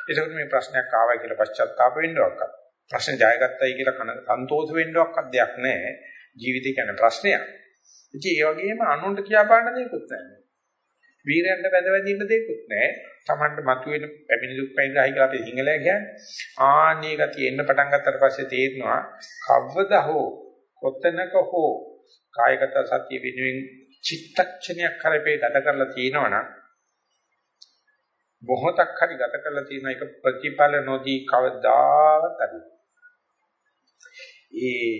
Speaker 1: ඒකෝට මේ ප්‍රශ්නයක් ආවා කියලා පශ්චාත්තාප වෙන්නවක්වත්. ප්‍රශ්න ජයගත්තයි කියලා කන සන්තෝෂ වෙන්නවක්වත් දෙයක් නැහැ. ජීවිතය කියන්නේ ප්‍රශ්නයක්. ඉතින් ඒ වගේම අනුන්ට කියා පාන්න දෙයක්වත් නැහැ. වීරයන්ට වැඳ වැඳින්න දෙයක්වත් නැහැ. Tamanට මතුවෙන පැමිණි දුක් පැමිණි කියලා අපි සිංහලයේ කියන්නේ. ආන්නේ ගතිය එන්න පටන් ගත්තට පස්සේ තේරෙනවා කවදා හෝ කොතනක හෝ කායගත සතිය වෙනුවෙන් චිත්තක්ෂණයක් කරපේ ගත කරලා තියෙනවනම් මොහොතක් හරි ගත කරලා තියෙන එක ප්‍රතිඵල නොදී කවදාවත් අඩු. ඒ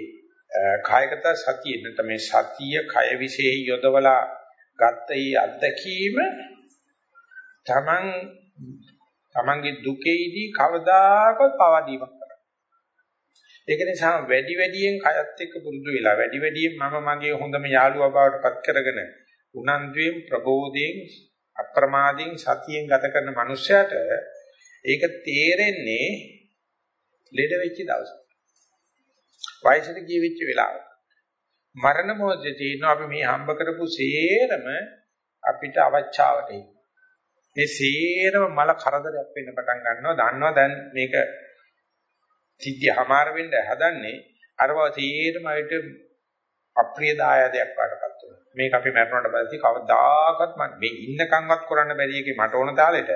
Speaker 1: කායගත සතිය නැත්නම් මේ සතිය කය විශේෂ යොදවලා ගත්ත ඒ අත්දැකීම තමන් තමන්ගේ දුකේදී කවදාකවත් පවදීමක් කරන්නේ. ඒක නිසා වැඩි වැඩියෙන් කයත් එක්ක පුරුදු වෙලා වැඩි වැඩියෙන් මම මගේ හොඳම යාළුවා බවට පත් කරගෙන උනන්දුවෙන් ප්‍රබෝධයෙන් අප්‍රමාදයෙන් සතියෙන් ගත කරන මනුස්සයාට ඒක තේරෙන්නේ ලෙඩ වෙච්ච දවසට. වයසට ගිය වෙච්ච වෙලාවට. මරණ මොහොතේ තියෙන අපි මේ හම්බ කරපු සේරම අපිට අවචාවට මේ සේරම මල කරදරයක් වෙන්න පටන් ගන්නවා. දන්නවා දැන් මේක සිද්ධිය හමාර වෙන්න හදන්නේ අරව සේරම අපිට අප්‍රිය දායදයක් වඩපත් වෙනවා. මේක අපි මරණයට පස්සේ කවදාකවත් මම මේ ඉන්නකන්වත් කරන්න බැරි එකේ මට ඕන තාලෙට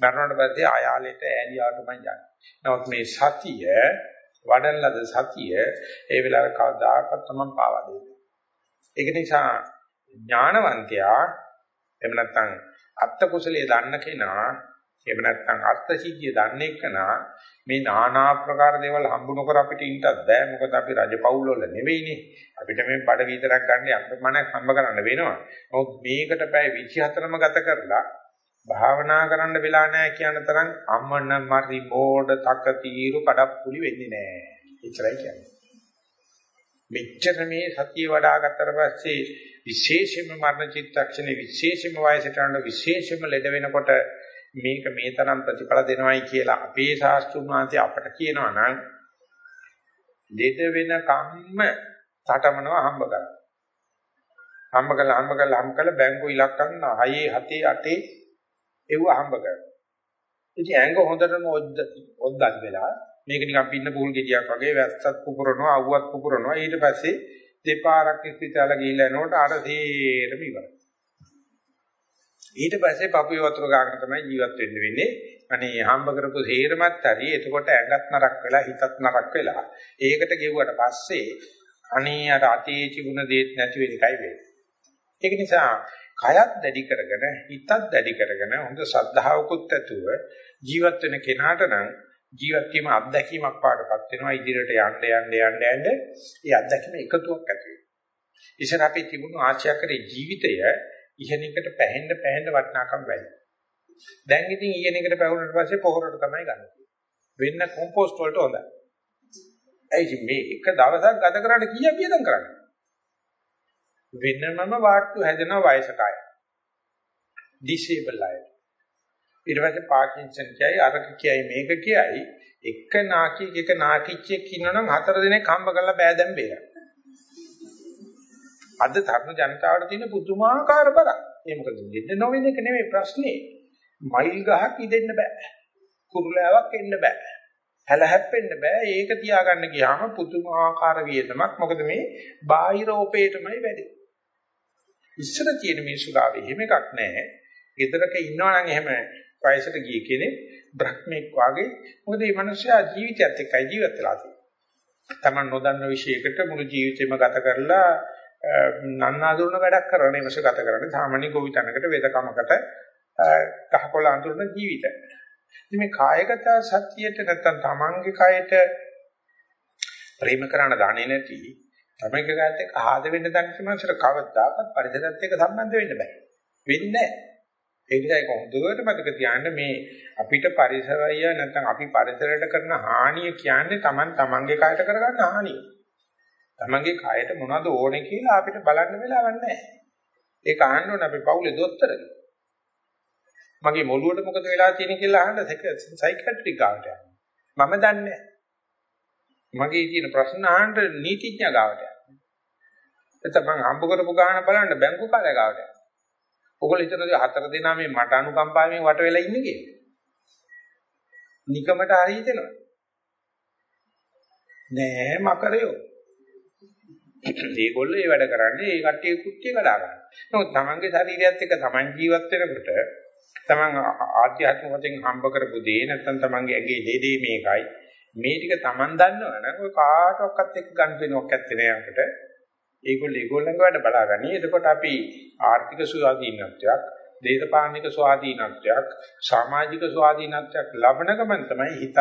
Speaker 1: මරණයට පස්සේ ආයාලෙට ඈලියාවට මම යන්නේ. නමුත් මේ සතිය වඩන ලද සතිය ඒ වෙලාවේ කවදාකවත් තමන් පාවා දෙන්නේ. ඒක නිසා ඥානවන්තයා එහෙම නැත්නම් අත්ත කුසලයේ දන්න කෙනා එහෙම නැත්නම් අර්ථ සිද්ධිය දන්නේ කෙනා මේ নানা ආකාර දේවල් හම්බ නොකර අපිට ඉන්නත් බෑ මොකද අපි රජපෞල් වල නෙවෙයිනේ අපිට මේ බඩ විතරක් ගන්න අප්‍රමාණයක් හම්බ කරන්න වෙනවා නමුත් මේකට බෑ 24ම ගත කරලා භාවනා කරන්න වෙලා නැහැ කියන තරම් අමන මරි බෝඩ තක තීරු කඩප්පුලි වෙන්නේ නැහැ. එච්චරයි කියන්නේ. මෙච්චර මේ සතිය වඩා ගත්තට පස්සේ විශේෂයෙන්ම මරණ චිත්තක්ෂණේ විශේෂයෙන්ම වයසට යන විශේෂයෙන්ම ලෙඩ වෙනකොට මේක මේ තරම් ප්‍රතිඵල දෙනවයි කියලා අපේ ශාස්ත්‍රුන් වහන්සේ අපට කියනවා නම් දෙද වෙන කම්ම තටමනවා හම්බ කරනවා. හම්බ කළා හම්බ කළා හම්බ කළා බැංකු ඉලක්කම් 6 7 8 ඒව හම්බ කරනවා. ඉතින් ඇඟ හොඳටම ඔද්ද ඔද්දක් වෙලා මේක නිකන් පින්න පූල් ගෙඩියක් වගේ වැස්සත් පුපුරනවා අවුවත් පුපුරනවා ඊට පස්සේ දෙපාරක් ඉස්පිතාල ගිහිල්ලා එනකොට අර තේරම ඉවරයි. ඊට පස්සේ පපුවේ වතුර ගන්න තමයි ජීවත් වෙන්න වෙන්නේ. අනේ හම්බ කරපු හේරමත් හරි එතකොට ඇඟත් නරක් වෙලා හිතත් නරක් වෙලා ඒකට ගෙවුවට පස්සේ අනේ අර අතේ තිබුණ දේත් නැති වෙන එකයි වෙන්නේ. ඒක නිසා කයත් දැඩි කරගෙන හිතත් දැඩි කරගෙන හොඳ ශ්‍රද්ධාවකුත් ඇතුව ජීවත් වෙන කෙනාට නම් ජීවත් වීම අත්දැකීමක් පාඩපත් වෙනවා ඉදිරියට යන්න යන්න යන්න යන්න ඒ අත්දැකීම එකතුවක් ඇති වෙනවා. ඉතින් අපි තිබුණු ආශ්‍යාකරේ ජීවිතය ඉහණයකට පැහෙන්න පැහෙන්න වටිනාකම් වැඩි. දැන් ඉතින් ඉහණයකට පැවුනට පස්සේ පොහොරට තමයි ගන්න. වෙන්න කොම්පෝස්ට් වලට හොඳයි. ඇයි මේ එක දවසක් ගත කරන්න කීයක් වියදම් කරන්නේ? වෙනමම වාට්ටු හැදෙන වයසට අය. ඩිසේබල් අය. ඊට පස්සේ පාකින්සන් කියයි අරක කියයි මේක කියයි එක නාකියෙක් එක නාකිච්චෙක් ඉන්නනම් හතර දිනක් හම්බ කරලා බෑ දැන් බේරන්න. අද තරුණ ජනතාවට තියෙන පුදුමාකාර බරක්. ඒ මොකද දෙන්න නොවෙන එක නෙමෙයි ප්‍රශ්නේ. මයිල් ගහක් ඉදෙන්න බෑ. කුරුලෑවක් එන්න බෑ. හැල හැප්පෙන්න බෑ. ඒක තියාගන්න ගියාම පුදුමාකාර වියදමක්. මොකද මේ බාහිර ඕපේටමයි වැඩි. ඉස්සර තියෙන මිනිස්සු ගාව එහෙම එකක් නැහැ. ගෙදරක ඉන්නවා නම් එහෙම වයසට ගිය කෙනෙක් බ්‍රහ්මෙක් වාගේ මොකද මේ මිනිස්සයා ජීවිතයත් එක්කයි ජීවත් වෙලා තියෙන්නේ. Taman නොදන්න විශයකට මුළු ජීවිතේම ගත කරලා නන්නාඳුරන වැඩක් කරන ඉවස ගත කරන්නේ සාමාන්‍ය ගොවිතැනකට වේදකමකට කහකොළ අඳුරන ජීවිතය. ඉතින් මේ කායගත සත්‍යයට නැත්තම් තමන්ගේ කයට ප්‍රේම කරන දන්නේ නැති තමන්ගේ කයත් එක්ක ආද වෙන්න දන්නේ මනසට කවදාකවත් පරිසරයත් එක්ක සම්බන්ධ වෙන්න බෑ. වෙන්නේ නැහැ. ඒ නිසා ඒක හොඳට මතක තියාගන්න මේ අපිට පරිසරය නැත්තම් අපි පරිසරයට කරන හානිය කියන්නේ Taman tamanගේ කයට කරගන්න හානිය. තමන්ගේ කයට මොනවද ඕනේ කියලා අපිට බලන්න වෙලාවක් නැහැ. ඒක අහන්න ඕනේ අපි පවුලේ දොස්තරගෙන්. මගේ මොළුවට මොකද වෙලා තියෙන්නේ කියලා අහන්න සයිකියාට්‍රික් ගාවට යන්න. මම දන්නේ මගේ තියෙන ප්‍රශ්න අහන්න නීතිඥ ගාවට යන්න. එතකොට මම හම්බ කරපු ගාන බලන්න බැංකු කාර්ය ගාවට යන්න. ඔයගොල්ලෝ හිතනද හතර දෙනා මේ මට අනුකම්පාවෙන් වට වෙලා ඉන්නේ කියලා. නිකමට හරි හිතෙනවා. නෑ මකරයෝ. ඒගොල්ලෝ ඒ වැඩ කරන්නේ ඒ කට්ටිය කුට්ටිය කඩා ගන්න. නමුත් තමන්ගේ ශරීරයත් එක්ක තමන් ජීවත් වෙනකොට තමන් ආධ්‍යාත්මික වශයෙන් හම්බ කරපු දේ නැත්නම් තමන්ගේ ඇගේ දෙදේ මේකයි. මේ ටික තමන් දන්නවනම් ඔය කාටවත් එක්ක ගන්න දෙනවක් නැත්තේ නෑ අපිට. ඒගොල්ලෝ ඒගොල්ලන්ගේ වැඩ බලාගනි. එතකොට අපි ආර්ථික ස්වාධීනත්වයක්, දේශපාලනික ස්වාධීනත්වයක්, සමාජික ස්වාධීනත්වයක් ලබන ගමන් තමයි හිතත්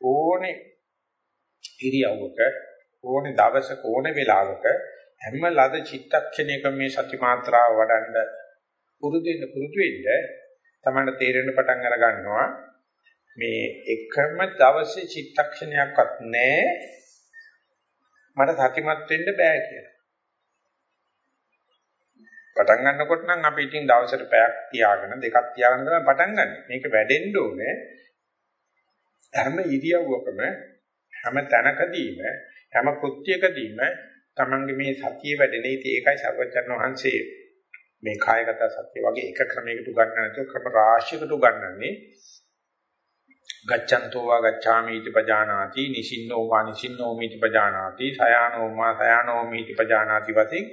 Speaker 1: ඕනේ ඉරියව්වක ඕනේ දවසක ඕනේ වෙලාවක හැම ලද චිත්තක්ෂණයක මේ සති මාත්‍රාව වඩන්න පුරුදු වෙන පුරුදු වෙන්න තමයි තේරෙන්න පටන් අර ගන්නවා මේ එකම දවසේ චිත්තක්ෂණයක්වත් නැහැ මට සතිමත් වෙන්න බෑ කියලා. පටන් ගන්නකොට නම් අපි ඉතින් දවසට පැයක් තියාගෙන දෙකක් තියාගෙන තමයි පටන් ගන්න. මේක වැඩෙන්න ඕනේ. හැම ඉරියව්වකම හැම තැනකදීම හැම කෘත්‍යයකදීම තමන්ගේ මේ සතිය වැඩෙන ඉතින් ඒකයි සර්වචර්ණ වහන්සේ මේ කායගත සත්‍ය වගේ එක ක්‍රමයකට උගන්වන්න නැතුව ක්‍රම රාශියකට උගන්වන්නේ. ගච්ඡන්තෝ වා ගච්ඡාමි इति පජානාති නිසින්නෝ වා නිසින්නෝ මිති පජානාති සයානෝ වා සයානෝ මිති පජානාති වශයෙන්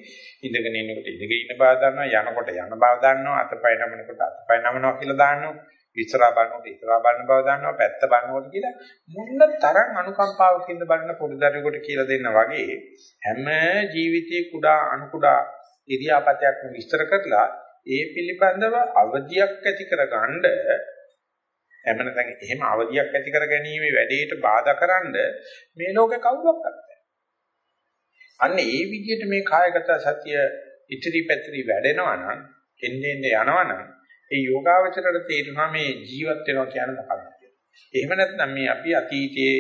Speaker 1: ඉඳගෙන ඉන්නකොට ඉඳගෙන ඉන්න බව දන්නවා යනකොට යන බව දන්නවා අතපය නමනකොට අතපය නමනවා කියලා දාන්නවා ඉස්සරහා බලනකොට ඉස්සරහා බලන බව දන්නවා පැත්ත බලනකොට කියලා මුන්න තරම් අනුකම්පාවකින්ද බලන පොඩි දරුවෙකුට කියලා දෙන්න වගේ හැම ජීවිතේ කුඩා අනු කුඩා ඉරියාපතයක් විස්තර කරලා ඒ පිළිබඳව අවධියක් ඇති කරගන්න එහෙම නැත්නම් එහෙම අවධියක් ඇති කර ගැනීම වැඩේට බාධා කරන්න මේ ලෝකේ කවුරක්වත් නැහැ. අන්න ඒ විදිහට මේ කායගත සතිය ඉතිරි පැතිරි වැඩෙනවා නම් එන්නේ එන්නේ යනවා නම් ඒ යෝගාවචරයට තේරෙනවා මේ ජීවත් වෙනවා කියන්නේ මොකක්ද එහෙම නැත්නම් මේ අපි අතීතයේ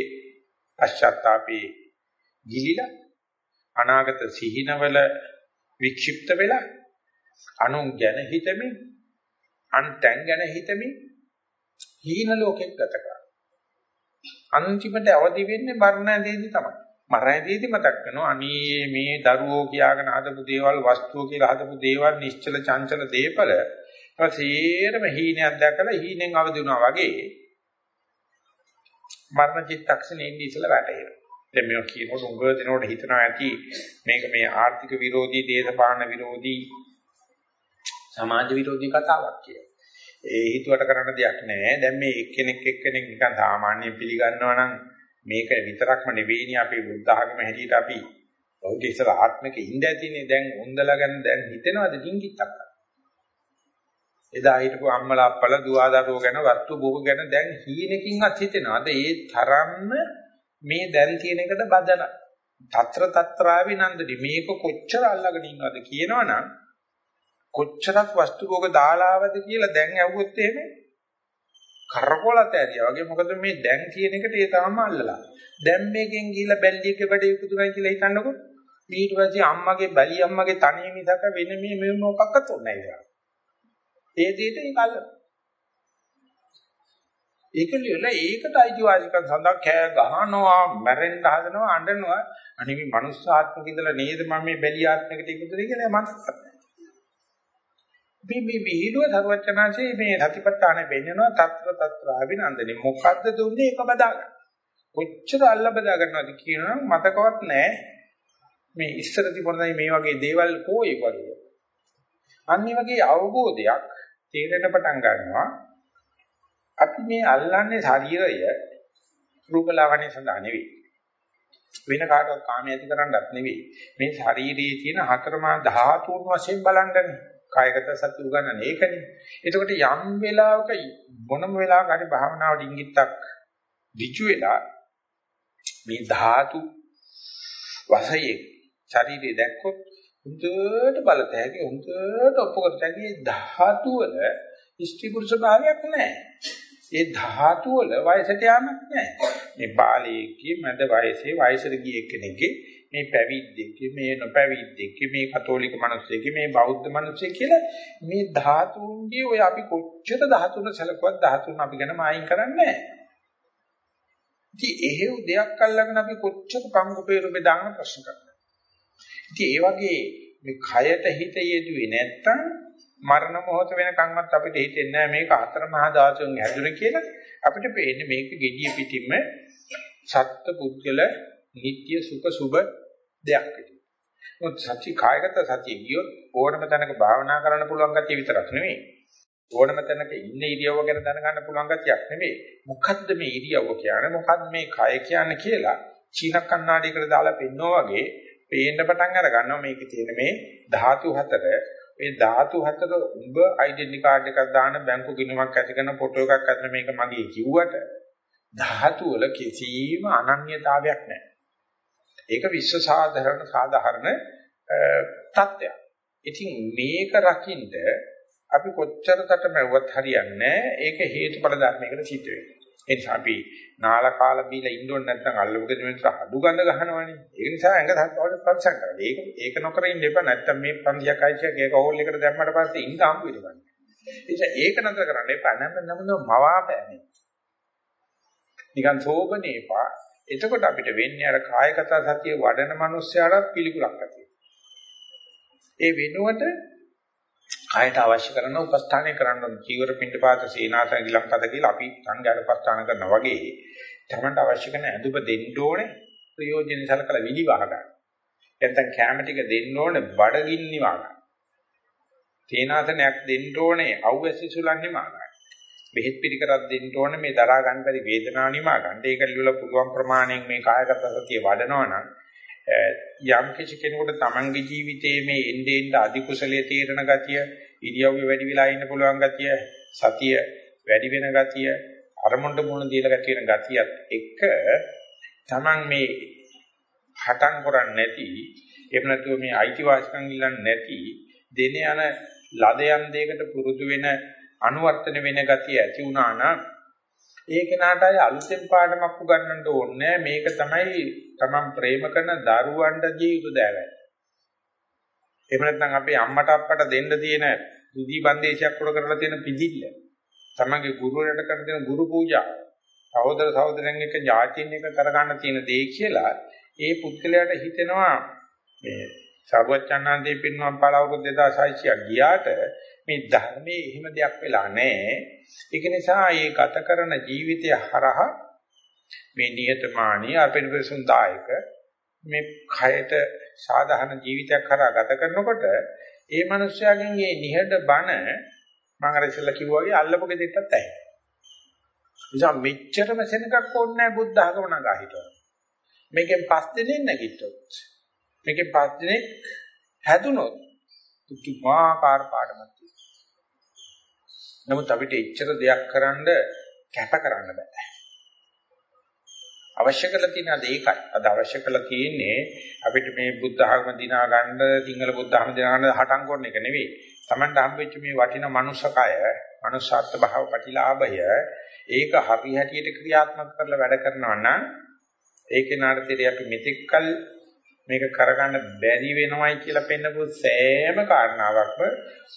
Speaker 1: පශ්චාත්තාපේ ගිලිලා අනාගත සිහිනවල වික්ෂිප්ත වෙලා අනුන් ගැන හිතමින් අන්තයන් ගැන හිතමින් හීන ලෝකෙක ගත කරා. අන්තිමට අවදි වෙන්නේ මරණයේදී තමයි. මරණයේදී මතක් වෙනවා අනේ මේ දරුවෝ කියාගෙන හදපු දේවල් වස්තුව කියලා හදපු දේවල් නිශ්චල චංචල දේපල ඊපස්සේරම හීනයක් දැකලා හීනෙන් අවදි වුණා වගේ මරණ චිත්තක්ෂණේ ඉඳි ඉස්සලා වැටේනවා. දැන් මේක කියනකොට උඟ දෙනකොට හිතනවා ඇති මේක මේ ආර්ථික විරෝධී දේශපාලන විරෝධී සමාජ විරෝධී කතාවක් කියලා. ඒ හිතුවට කරන්න දෙයක් නැහැ. දැන් මේ එක්කෙනෙක් එක්කෙනෙක් නිකන් සාමාන්‍ය පිළිගන්නවා නම් මේක විතරක්ම නෙවෙයිනේ අපේ බුද්ධ ආගම හැටියට අපි ඔහුගේ ඉස්සර ආත්මික ඉඳ ඇතිනේ දැන් උන්දලා ගැන දැන් හිතෙනවද ඩිංගිත්තක් එදා හිටපු අම්මලා අප්පලා දුවදරුවෝ ගැන වස්තු භෝග ගැන දැන් හීනකින්වත් හිතෙනවද ඒ තරම්ම මේ දැන් තියෙන එකට බදලා. తත්‍ර తත්‍රාවිනන්දනි මේක කොච්චර අල්ලගෙන ඉන්නවද කියනවනම් කොච්චරක් වස්තු භෝග දාලාවද කියලා දැන් ඇහුවොත් එහෙම කරකොලත ඇරියා. වගේ මොකද මේ දැන් කියන එකට ඒ තාම අල්ලලා. දැන් මේකෙන් ගිහිල්ලා බැල්ලියක වැඩ ඉපදුනා කියලා හිතන්නකො. ඊට පස්සේ අම්මගේ බැලි අම්මගේ තනිය මිසක වෙන මේ මේ මොකක්වත් ඕනේ නැහැ ඒ දෙයට ඒක අල්ලන ඒක ලියලා ඒකට අයිතිවාසිකම් සඳහා කෑ ගහනවා මැරෙන්න හදනවා අඬනවා අනේ මේ මනුස්ස ආත්මක ඉඳලා නේද මම මේ බැලි ආත්මයකට ඉපදුනේ කියලා මතක් මේ මේ විහිළුව සරුවචනාංශයේ මේ සතිපට්ඨාන වෙන්නනවා తත්‍ර తත්‍ර අභිනන්දනේ මොකද්ද දුන්නේ ඒක බදාගන්න. කොච්චර අල්ල බදා ගන්නවද කියනනම් මතකවත් නැහැ. මේ ඉස්සර තිබුණයි මේ වගේ දේවල් කොයි වගේ. අනිත් වගේ අවබෝධයක් තේරෙන පටන් ගන්නවා. අපි මේ අල්ලන්නේ ශරීරය රූපලාවන්‍ය සඳහා නෙවෙයි. වෙන කාටවත් කාමයේ ඇති කරන්නත් නෙවෙයි. මේ ශරීරයේ තියෙන හතරමා ධාතුන් වශයෙන් බලන්නනේ. කායගත සති උගන්නන ඒකනේ. එතකොට යම් වෙලාවක මොනම වෙලාවක හරි භාවනාවට ඉංගිත්තක් දිචු වෙලා මේ ධාතු වශයෙන් ශරීරය දැක්කොත් හොඳට බලතැකි හොඳට ඔපකොටගේ ධාතු වල ඉෂ්ටි පුරුෂ භාවයක් නැහැ. ඒ ධාතු වල වයසට යamak නැහැ. මේ බාලයේගේ මැද වයසේ වයසට ගිය කෙනෙක්ගේ මේ පැවිද්දෙක් මේ නොපැවිද්දෙක් මේ කතෝලික මිනිස්සෙක් මේ බෞද්ධ මිනිස්සෙක් කියලා මේ ධාතුන්ගේ ඔය අපි කොච්චර ධාතුන සැලකුවත් ධාතුන් අපි ගැන මායින් කරන්නේ නැහැ. ඉතින් එහෙව් දෙයක් අල්ලගෙන අපි කොච්චර පංගුපේ බෙදාගෙන ප්‍රශ්න කරනවා. ඉතින් ඒ වගේ මේ කයට හිත යෙදුවේ නැත්තම් මරණ මොහොත වෙනකන්වත් අපිට හිතෙන්නේ නැහැ මේක අතර මහා ධාතුන් හැදුනේ කියලා අපිට පේන්නේ මේක gediya පිටින්ම සත්ත්ව පුද්ගල නিত্য සුඛ සුබ දෙයක් විදියට. මොකද සත්‍ය කායගත සතිය ගියොත් ඕනම තැනක භාවනා කරන්න පුළුවන් ගැතිය විතරක් නෙවෙයි. ඕනම තැනක ඉන්න ඉරියව්ව ගැන දැනගන්න පුළුවන් ගැතියක් නෙවෙයි. මොකද්ද මේ ඉරියව්ව කියන්නේ? මොකද්ද මේ කය කියන්නේ කියලා චීන කන්නාඩියකට දාලා පෙන්නෝ වගේ පේන්න පටන් අර ගන්නවා මේකේ තියෙන මේ ධාතු හතර මේ ධාතු හතර උඹ ඩෙන්ටි කාඩ් එකක් දාන බැංකු ගිණුමක් ඇති කරන ෆොටෝ එකක් අතන මේක මගේ කිව්වට ධාතු වල කිසිම අනන්‍යතාවයක් නැහැ. ඒක විශ්ව සාධාරණ සාධාරණ තත්ත්වයක්. ඉතින් මේක රකින්න අපි කොච්චර තටමැව්වත් හරියන්නේ ඒක හේතුඵල ධර්මයකට සිද්ධ වෙනවා. ඒ නිසා අපි නාල කාල බීලා ඉන්න ඕනේ නැත්නම් අල්ලමුකද මේ අඩු ගඳ ගහනවනේ. ඒ නිසා ඇඟ තත්ත්වයට පරිසම් කරන්න. ඒක ඒක නොකර ඉන්න එපා. නැත්නම් මේ 500ක් අයිචයක් ඒක හෝල් එකට දැම්මට පස්සේ ඉන්න හම්බ වෙනවා. ඒ නිසා ඒක නතර කරන්න එපා. නම් නමුන මවාපෑනේ. නිකන් සෝබනේපා එතකොට අපිට වෙන්නේ අර කායගත සතිය වඩන මනුස්සයාට පිළිකුලක් ඇති ඒ වෙනුවට කායට අවශ්‍ය කරන උපස්ථානය කරන්න ජීවර පිටපාත සීනාසන ගිලම්පද කියලා අපි සංඝයාට උපස්ථාන කරනවා වගේ තමන්ට අවශ්‍ය කරන ඇඳුම දෙන්න ඕනේ ප්‍රයෝජන සලකලා විලිවාහ ගන්න. නැත්නම් කැම ටික දෙන්න ඕනේ බඩගින්නි වාගන්න. සීනාසනයක් දෙන්න ඕනේ අවැසි සුලන්නේ මාගන්න. බෙහෙත් පිළිකරක් දෙන්න ඕනේ මේ දරා ගන්න බැරි වේදනාව නිමා ගන්න. ඒක ලියලා පුළුවන් ප්‍රමාණයෙන් මේ කායගත සතිය වඩනවා නම් යම් කිසි කෙනෙකුට තමන්ගේ ජීවිතයේ මේ එnde end අධි කුසලයේ තීරණ ගතිය, ඉරියව්වේ වැඩි වෙලා ඉන්න පුළුවන් ගතිය, සතිය වැඩි වෙන ගතිය, අරමුණට මුණ දීලා ගතිය වෙන ගතියත් එක්ක තමන් මේ හටන් කරන්නේ නැති, එහෙම නැතුව මේ අයිතිවාසිකම් ඉල්ලන්නේ නැති, දෙන යන ලදයන් දෙයකට පුරුදු වෙන අනුවර්තන වෙන ගතිය ඇති වුණා නම් ඒ කෙනාට අය අලුතෙන් පාඩමක් උගන්වන්න ඕනේ මේක තමයි තමන් ප්‍රේම කරන දරුවන්ට දී යුතු දෑවැය. එහෙම නැත්නම් අපේ අම්මට අප්පට දෙන්න තියෙන දුදී බන්දේශයක් උඩ කරලා තියෙන පිළිilla. තමන්ගේ ගුරුවරයාට කර දෙන ගුරු පූජා, සහෝදර සහෝදරයන් එක්ක ඥාතින් එක කරගන්න තියෙන දේ කියලා ඒ පුද්ගලයාට හිතෙනවා මේ සර්වචන්නන්දී පින්නම් පළවුරු 2600 ගියාට මේ ධර්මයේ එහෙම දෙයක් වෙලා නැහැ. ඒක නිසා මේ ගත කරන ජීවිතය හරහා මේ නියතමානී අපිරිසුන්දායක මේ කයට සාධාරණ ජීවිතයක් කරා ගත කරනකොට ඒ මනුස්සයාගෙන් මේ නිහඬ බණ මම අර ඉස්සෙල්ලා කිව්වා වගේ අල්ලපු ගෙදෙට්ටත් ඇයි. නිසා මෙච්චරම සෙනඟක් ඕනේ නැහැ බුද්ධ ආගම නගා හිටවන. මේකෙන් පස් දිනෙන් නැගිට්ටොත් මේකෙන් පස් දිනෙක හැදුනොත් පුදුමාකාර පාඩමක් තියෙනවා. නමුත් අපිට එච්චර දෙයක් කරන්න කැප කරන්න බෑ. අවශ්‍ය කරලා තියෙන අද ඒකයි. අද අවශ්‍ය කරලා තියෙන්නේ අපිට මේ බුද්ධ ආගම දිනා ගන්න, සිංහල බුද්ධ ආගම දිනා ගන්න හටන් කරන එක නෙවෙයි. Tamanට හම්බෙච්ච මේ වටිනා මනුස්සකය, මනුස්සාර්ථ භාව ප්‍රතිලාභය ඒක හරි හැටියට ක්‍රියාත්මක කරලා වැඩ කරනවා නම් ඒකේ නාටකයේ අපි මෙතෙක්කල් මේක කරගන්න බැරි වෙනවයි කියලා පෙන්නපු සෑම කාරණාවක්ම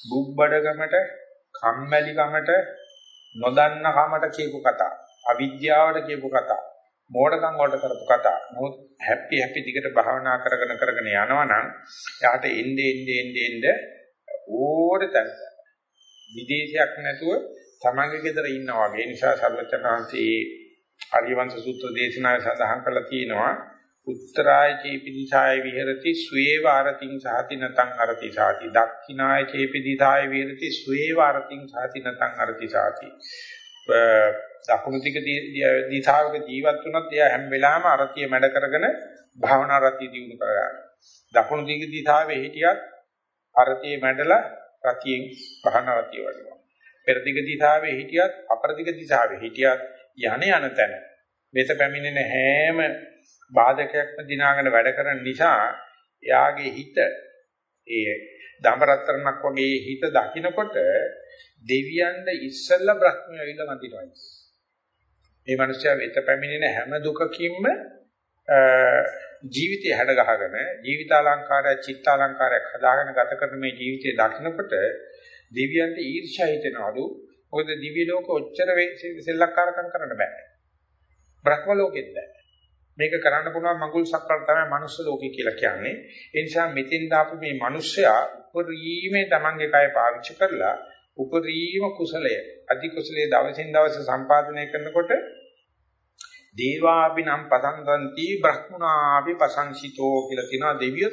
Speaker 1: බුබ්බඩකමට, කම්මැලිකමට, නොදන්න කමට කියපු කතා, අවිද්‍යාවට කියපු කතා, මෝඩකම් වලට කරපු කතා. මොහොත් හැපි හැපි දිගට භාවනා කරගෙන කරගෙන යනවනම් යාට එnde ende ende ende ඕඩතන විදේශයක් නැතුව තමන්ගේ ගෙදර ඉන්නා වගේ. නිසා සර්වචනාංශී ආර්යවංශ සූත්‍ර දේශනාවේ සඳහන් කරලා තියෙනවා උත්තරාය චේපිදිසාය විහෙරති ස්වේ වාරතින් සහති නතං අරති සාති. දක්ඛිනාය චේපිදිසාය විහෙරති ස්වේ වාරතින් සහති නතං අරති සාති. දකුණු දිග දිශාවක ජීවත් වුණත් එයා හැම වෙලාවෙම අරතිය මැඩ කරගෙන භාවනා රතිය දියුණු කරගන්නවා. දකුණු දිග දිශාවේ හිටියත් අරතිය මැඩලා රතියෙන් භාවනා රතිය වඩනවා. පෙර දිග දිශාවේ හිටියත් අපර දිග දිශාවේ හිටියත් යන යන තැන වෙත පැමිණෙන හැම බාධකයක්ම දිනාගෙන වැඩ කරන නිසා එයාගේ හිත ඒ දඹරත්තරණක් වගේ හිත දකින්නකොට දෙවියන්ට ඉස්සෙල්ලා බ්‍රහ්මය ඇවිල්ලා වඳිනවා. මේ මිනිස්සයා වෙත පැමිණෙන හැම දුකකින්ම ජීවිතය හැඩ ගහගෙන ජීවිතාලංකාරය චිත්තාලංකාරයක් හදාගෙන ගත කරන මේ ජීවිතය දකිනකොට දෙවියන්ට ඊර්ෂ්‍යා හිතෙනවලු. මොකද දිව්‍ය ලෝක ඔච්චර සෙල්ලක්කාරකම් කරන්න බෑ. බ්‍රහ්ම ලෝකෙත් බෑ. මේක කරන්න පුළුවන් මඟුල් සක්වල තමයි මනුස්ස ලෝකේ කියලා කියන්නේ. ඒ නිසා මෙතෙන් දාපු මේ මිනිස්සයා උපරිමේ Tamange කය පාවිච්චි කරලා උපරිම කුසලය අධි කුසලයේ දවසින් දවස සම්පාදනය කරනකොට දේවාපිනම් පසන්තන්ති බ්‍රහ්මුණාපි පසංසිතෝ කියලා කියනවා දෙවියෝ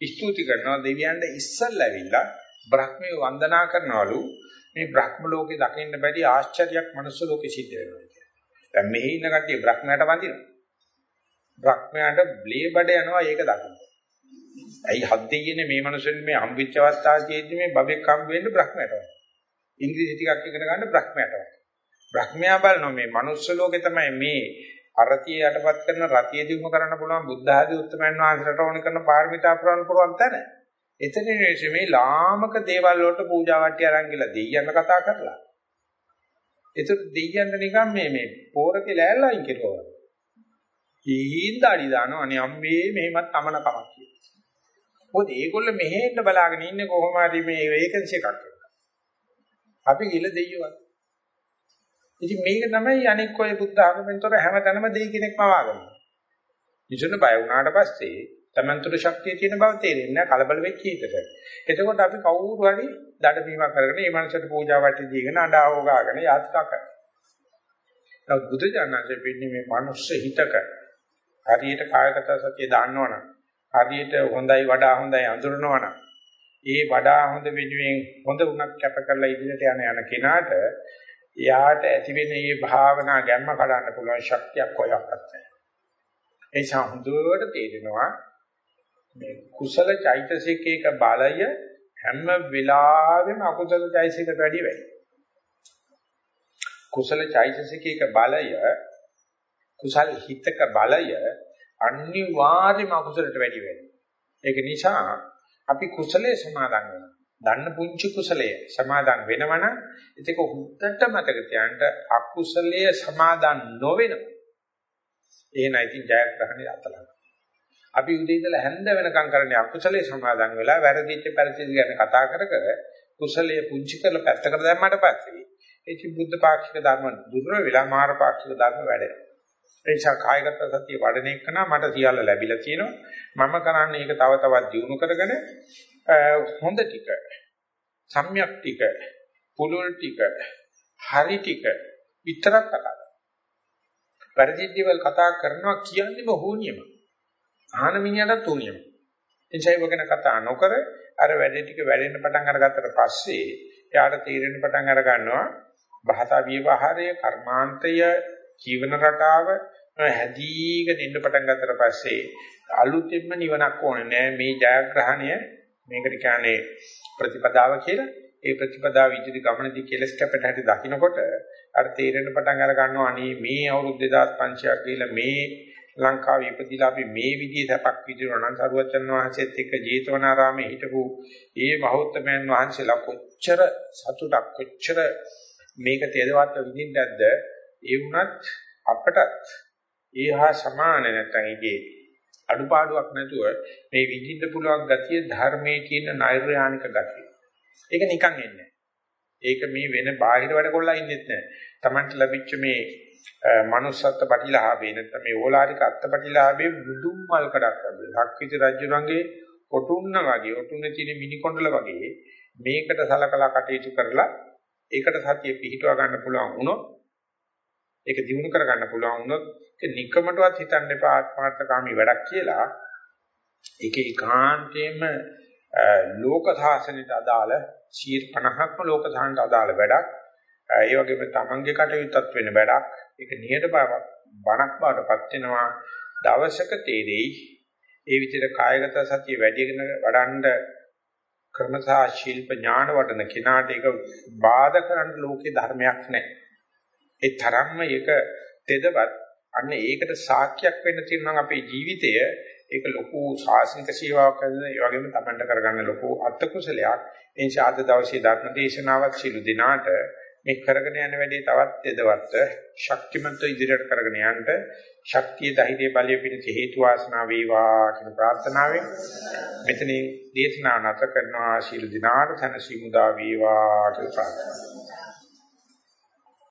Speaker 1: ස්තුති කරනවා දෙවියන්ට ඉස්සල්ලා ඇවිල්ලා බ්‍රහ්මයේ වන්දනා කරනවලු මේ බ්‍රහ්ම ලෝකේ දකින්න බැරි ආශ්චර්යයක් මනුස්ස ලෝකේ සිද්ධ වෙනවා කියන්නේ. දැන් මෙහි ඉන්න කට්ටිය බ්‍රහ්මයට වඳිනවා. බ්‍රහ්මයාට බ්ලේ බඩ යනවා ඒක දකින්න. ඇයි හද්දේ කියන්නේ මේ මනුස්සෙන් මේ හම්බෙච්ච අවස්ථාවේදී මේ බබෙක් හම්බ වෙන්න බ්‍රහ්මයට වඳිනවා. ඉංග්‍රීසි ටිකක් ඉගෙන ගන්න බ්‍රහ්මයට වගේ. බ්‍රහ්මයා බලනවා මේ manuss ලෝකේ තමයි මේ අරතිය යටපත් කරන රතිය දිනු කරන්න පුළුවන් බුද්ධ ආදී උත්තරමයන් වහන්සේට ඕන කරන පාරමිතා පුරන්න පුළුවන් තැන. එතනින් මේ ලාමක දේවල් වලට පූජා වට්ටි අරන් ගිහලා දෙයියන් කතා කරලා. ඒතර දෙයියන්ට නිකන් මේ මේ පෝරකේ ලෑල්ලයින් කෙරුවා. හීන්දාඩි දානවා අනේ අම්මේ මෙහෙමත් අමන කමක් කියලා. මොකද ඒගොල්ල මෙහෙන්න බලාගෙන ඉන්නේ කොහොම හරි මේ වේකන්සි එකක්. අපි ගිල දෙයියවත්. ඉතින් මේක තමයි අනෙක් ඔය බුද්ධ ආගමෙන්තර හැමතැනම දෙයි කෙනෙක්ම වාගන්නේ. විසුණ බය වුණාට පස්සේ තමන්තර ශක්තිය තියෙන බව තේරෙන්නේ කලබල වෙච්ච හිතට. එතකොට අපි කවුරු හරි දඩ බීමක් කරගෙන මේ මනසට පූජා වටි දීගෙන අඬාව ගාගෙන යාත්‍රා කරනවා. නමුත් බුදු දඥාන්සේ පින්නේ මේ මනුස්ස හිතක හරියට කායගත සතිය දාන්නවනම් හරියට හොඳයි වඩා හොඳයි අඳුරනවනම් ඒ වඩා හොඳ වෙනුවෙන් හොඳ උනක් කැප කරලා ඉදිරියට යන යන කෙනාට එයාට ඇති වෙන මේ භාවනා ගැම්ම කඩන්න පුළුවන් ශක්තියක් කොයක්වත් නැහැ. ඒ නිසා හොඳට තේරෙනවා මේ කුසල චෛතසිකයක බලය හැම වෙලාවෙම අකුසල චෛතසිකයට වැඩි වෙයි. කුසල චෛතසිකයක බලය කුසල් හිතක බලය අනිවාර්යයෙන්ම අකුසලට වැඩි වෙනවා. ඒක නිසා අපි කුසලයේ සමාදන් වෙනවා. දන්න පුංචි කුසලයේ සමාදන් වෙනවනම් ඒක හුද්දට මතක තියාගන්න අකුසලයේ සමාදන් නොවෙනවා. ඒ නැති ජයග්‍රහණය අතලන. අපි උදේ ඉඳලා හැන්ද වෙනකම් කරන්නේ අකුසලයේ සමාදන් වෙලා වැරදිච්ච පරිදි ගැන කතා කර කර කුසලයේ පුංචි කරලා පැත්තකට දැම්මට පස්සේ ඒ බුද්ධ පාක්ෂික ධර්ම දුර්වල වෙලා මාර පාක්ෂික ධර්ම වැඩෙනවා. ඒ නිසා කායගත සතිය වඩන එක නම් මට සියල්ල ලැබිලා තියෙනවා. මම කරන්නේ ඒක තව තවත් දියුණු කරගෙන හොඳ ටික, සම්‍යක් ටික, පුලුල් ටික, හරි ටික විතරක් කතා වැරදි දේවල් කතා කරනවා කියන්නේම හෝනියම. ආහන මිනිහටත් හෝනියම. එනිසා වගන කතා නොකර අර වැඩ ටික වැඩෙන්න පටන් අරගත්තට පස්සේ එයාට තීරණ පටන් අර ගන්නවා භාෂා විවහාරය, කර්මාන්තය, ජීවන රටාව හැදීගෙන ඉන්න පටන් ගත්තට පස්සේ අලුතෙන්ම නිවනක් ඕනේ නෑ. මේ ජයග්‍රහණය මේකට කියන්නේ ප්‍රතිපදාව කියලා. ඒ ප්‍රතිපදාව ඉදිරි ගමනදී කෙලස් කැපට හැටි දකින්නකොට අර තේරෙන පටන් අර ගන්නවා අනේ මේ අවුරුදු 2500ක් ගිහලා මේ ලංකාවේ ඉපදිලා අපි මේ විදිහේ සැපක් විඳිනවා නම් සරුවචන් වහන්සේත් එක්ක ජේතවනාරාමේ හිටපු ඒ මහෞත්මයන් වහන්සේලා කොච්චර සතුටක් කොච්චර මේක තේදවත් විඳින්නද? ඒ වුණත් අපටත් ඒහා සමාන නැත්නම් ඒකේ අඩුපාඩුවක් නැතුව මේ විඳින්න පුළුවන් ගතිය ධර්මයේ කියන නෛර්යානික ගතිය. ඒක නිකන් එන්නේ ඒක මේ වෙන බාහිර වැඩ කොල්ලා ඉන්නෙත් නැහැ. Tamanට ලැබිච්ච මේ manussත්ත්ව ප්‍රතිලාභේ නැත්නම් මේ ඕලාරික අත්පටිලාභේ බුදුන් මල් කඩක් වගේ. ලක්විති රජුරන්ගේ ඔටුන්න වගේ ඔටුන්නේ තියෙන මිනිකොණ්ඩල වගේ මේකට සලකලා කටයුතු කරලා ඒකට සතිය පිහිටවා ගන්න පුළුවන් වුණොත් ඒක දිනු කර ගන්න පුළුවන් වුණොත් ඒක නිකමටවත් හිතන්න එපා ආත්මාර්ථකාමී වැඩක් කියලා. ඒක ඒකාන්තයෙන්ම ලෝක සාසනයට අදාළ 50ක්ම ලෝක සාසනයට අදාළ වැඩක්. ඒ වගේම තමන්ගේ කටයුත්තත් වෙන වැඩක්. ඒක නිහඬ බණක් බවටපත් වෙනවා. දවසක තේරෙයි ඒ විදිහට කායගත සතිය වැඩිගෙන වඩන්න ක්‍රමසා ශිල්ප ඥාන වඩන කෙනාට ඒක බාධා කරන්න ලෝකේ ධර්මයක් නැහැ. ඒ තරම්ම ඒක තෙදවත් අන්න ඒකට සාක්ෂියක් වෙන්න තියෙනවා අපේ ජීවිතය ඒක ලොකු ශාසනික සේවාවක් කරන ඒ වගේම තමන්ට කරගන්න ලොකු අත්ත කුසලයක් ඒ නිසා අද දවසේ ධර්ම දේශනාවත් සිළු දිනාට මේ කරගෙන යන වැඩේ තවත් තෙදවත් ශක්තිමත් ඉදිරියට කරගෙන යන්න ශක්තිය ධෛර්ය බලය පිණිස හේතු වාසනා වේවා කියන ප්‍රාර්ථනාවෙන් මෙතනින් දේශනාව නැත කරනවා. ශීල දිනාට තනසි මුදා වේවා කියලා ප්‍රාර්ථනා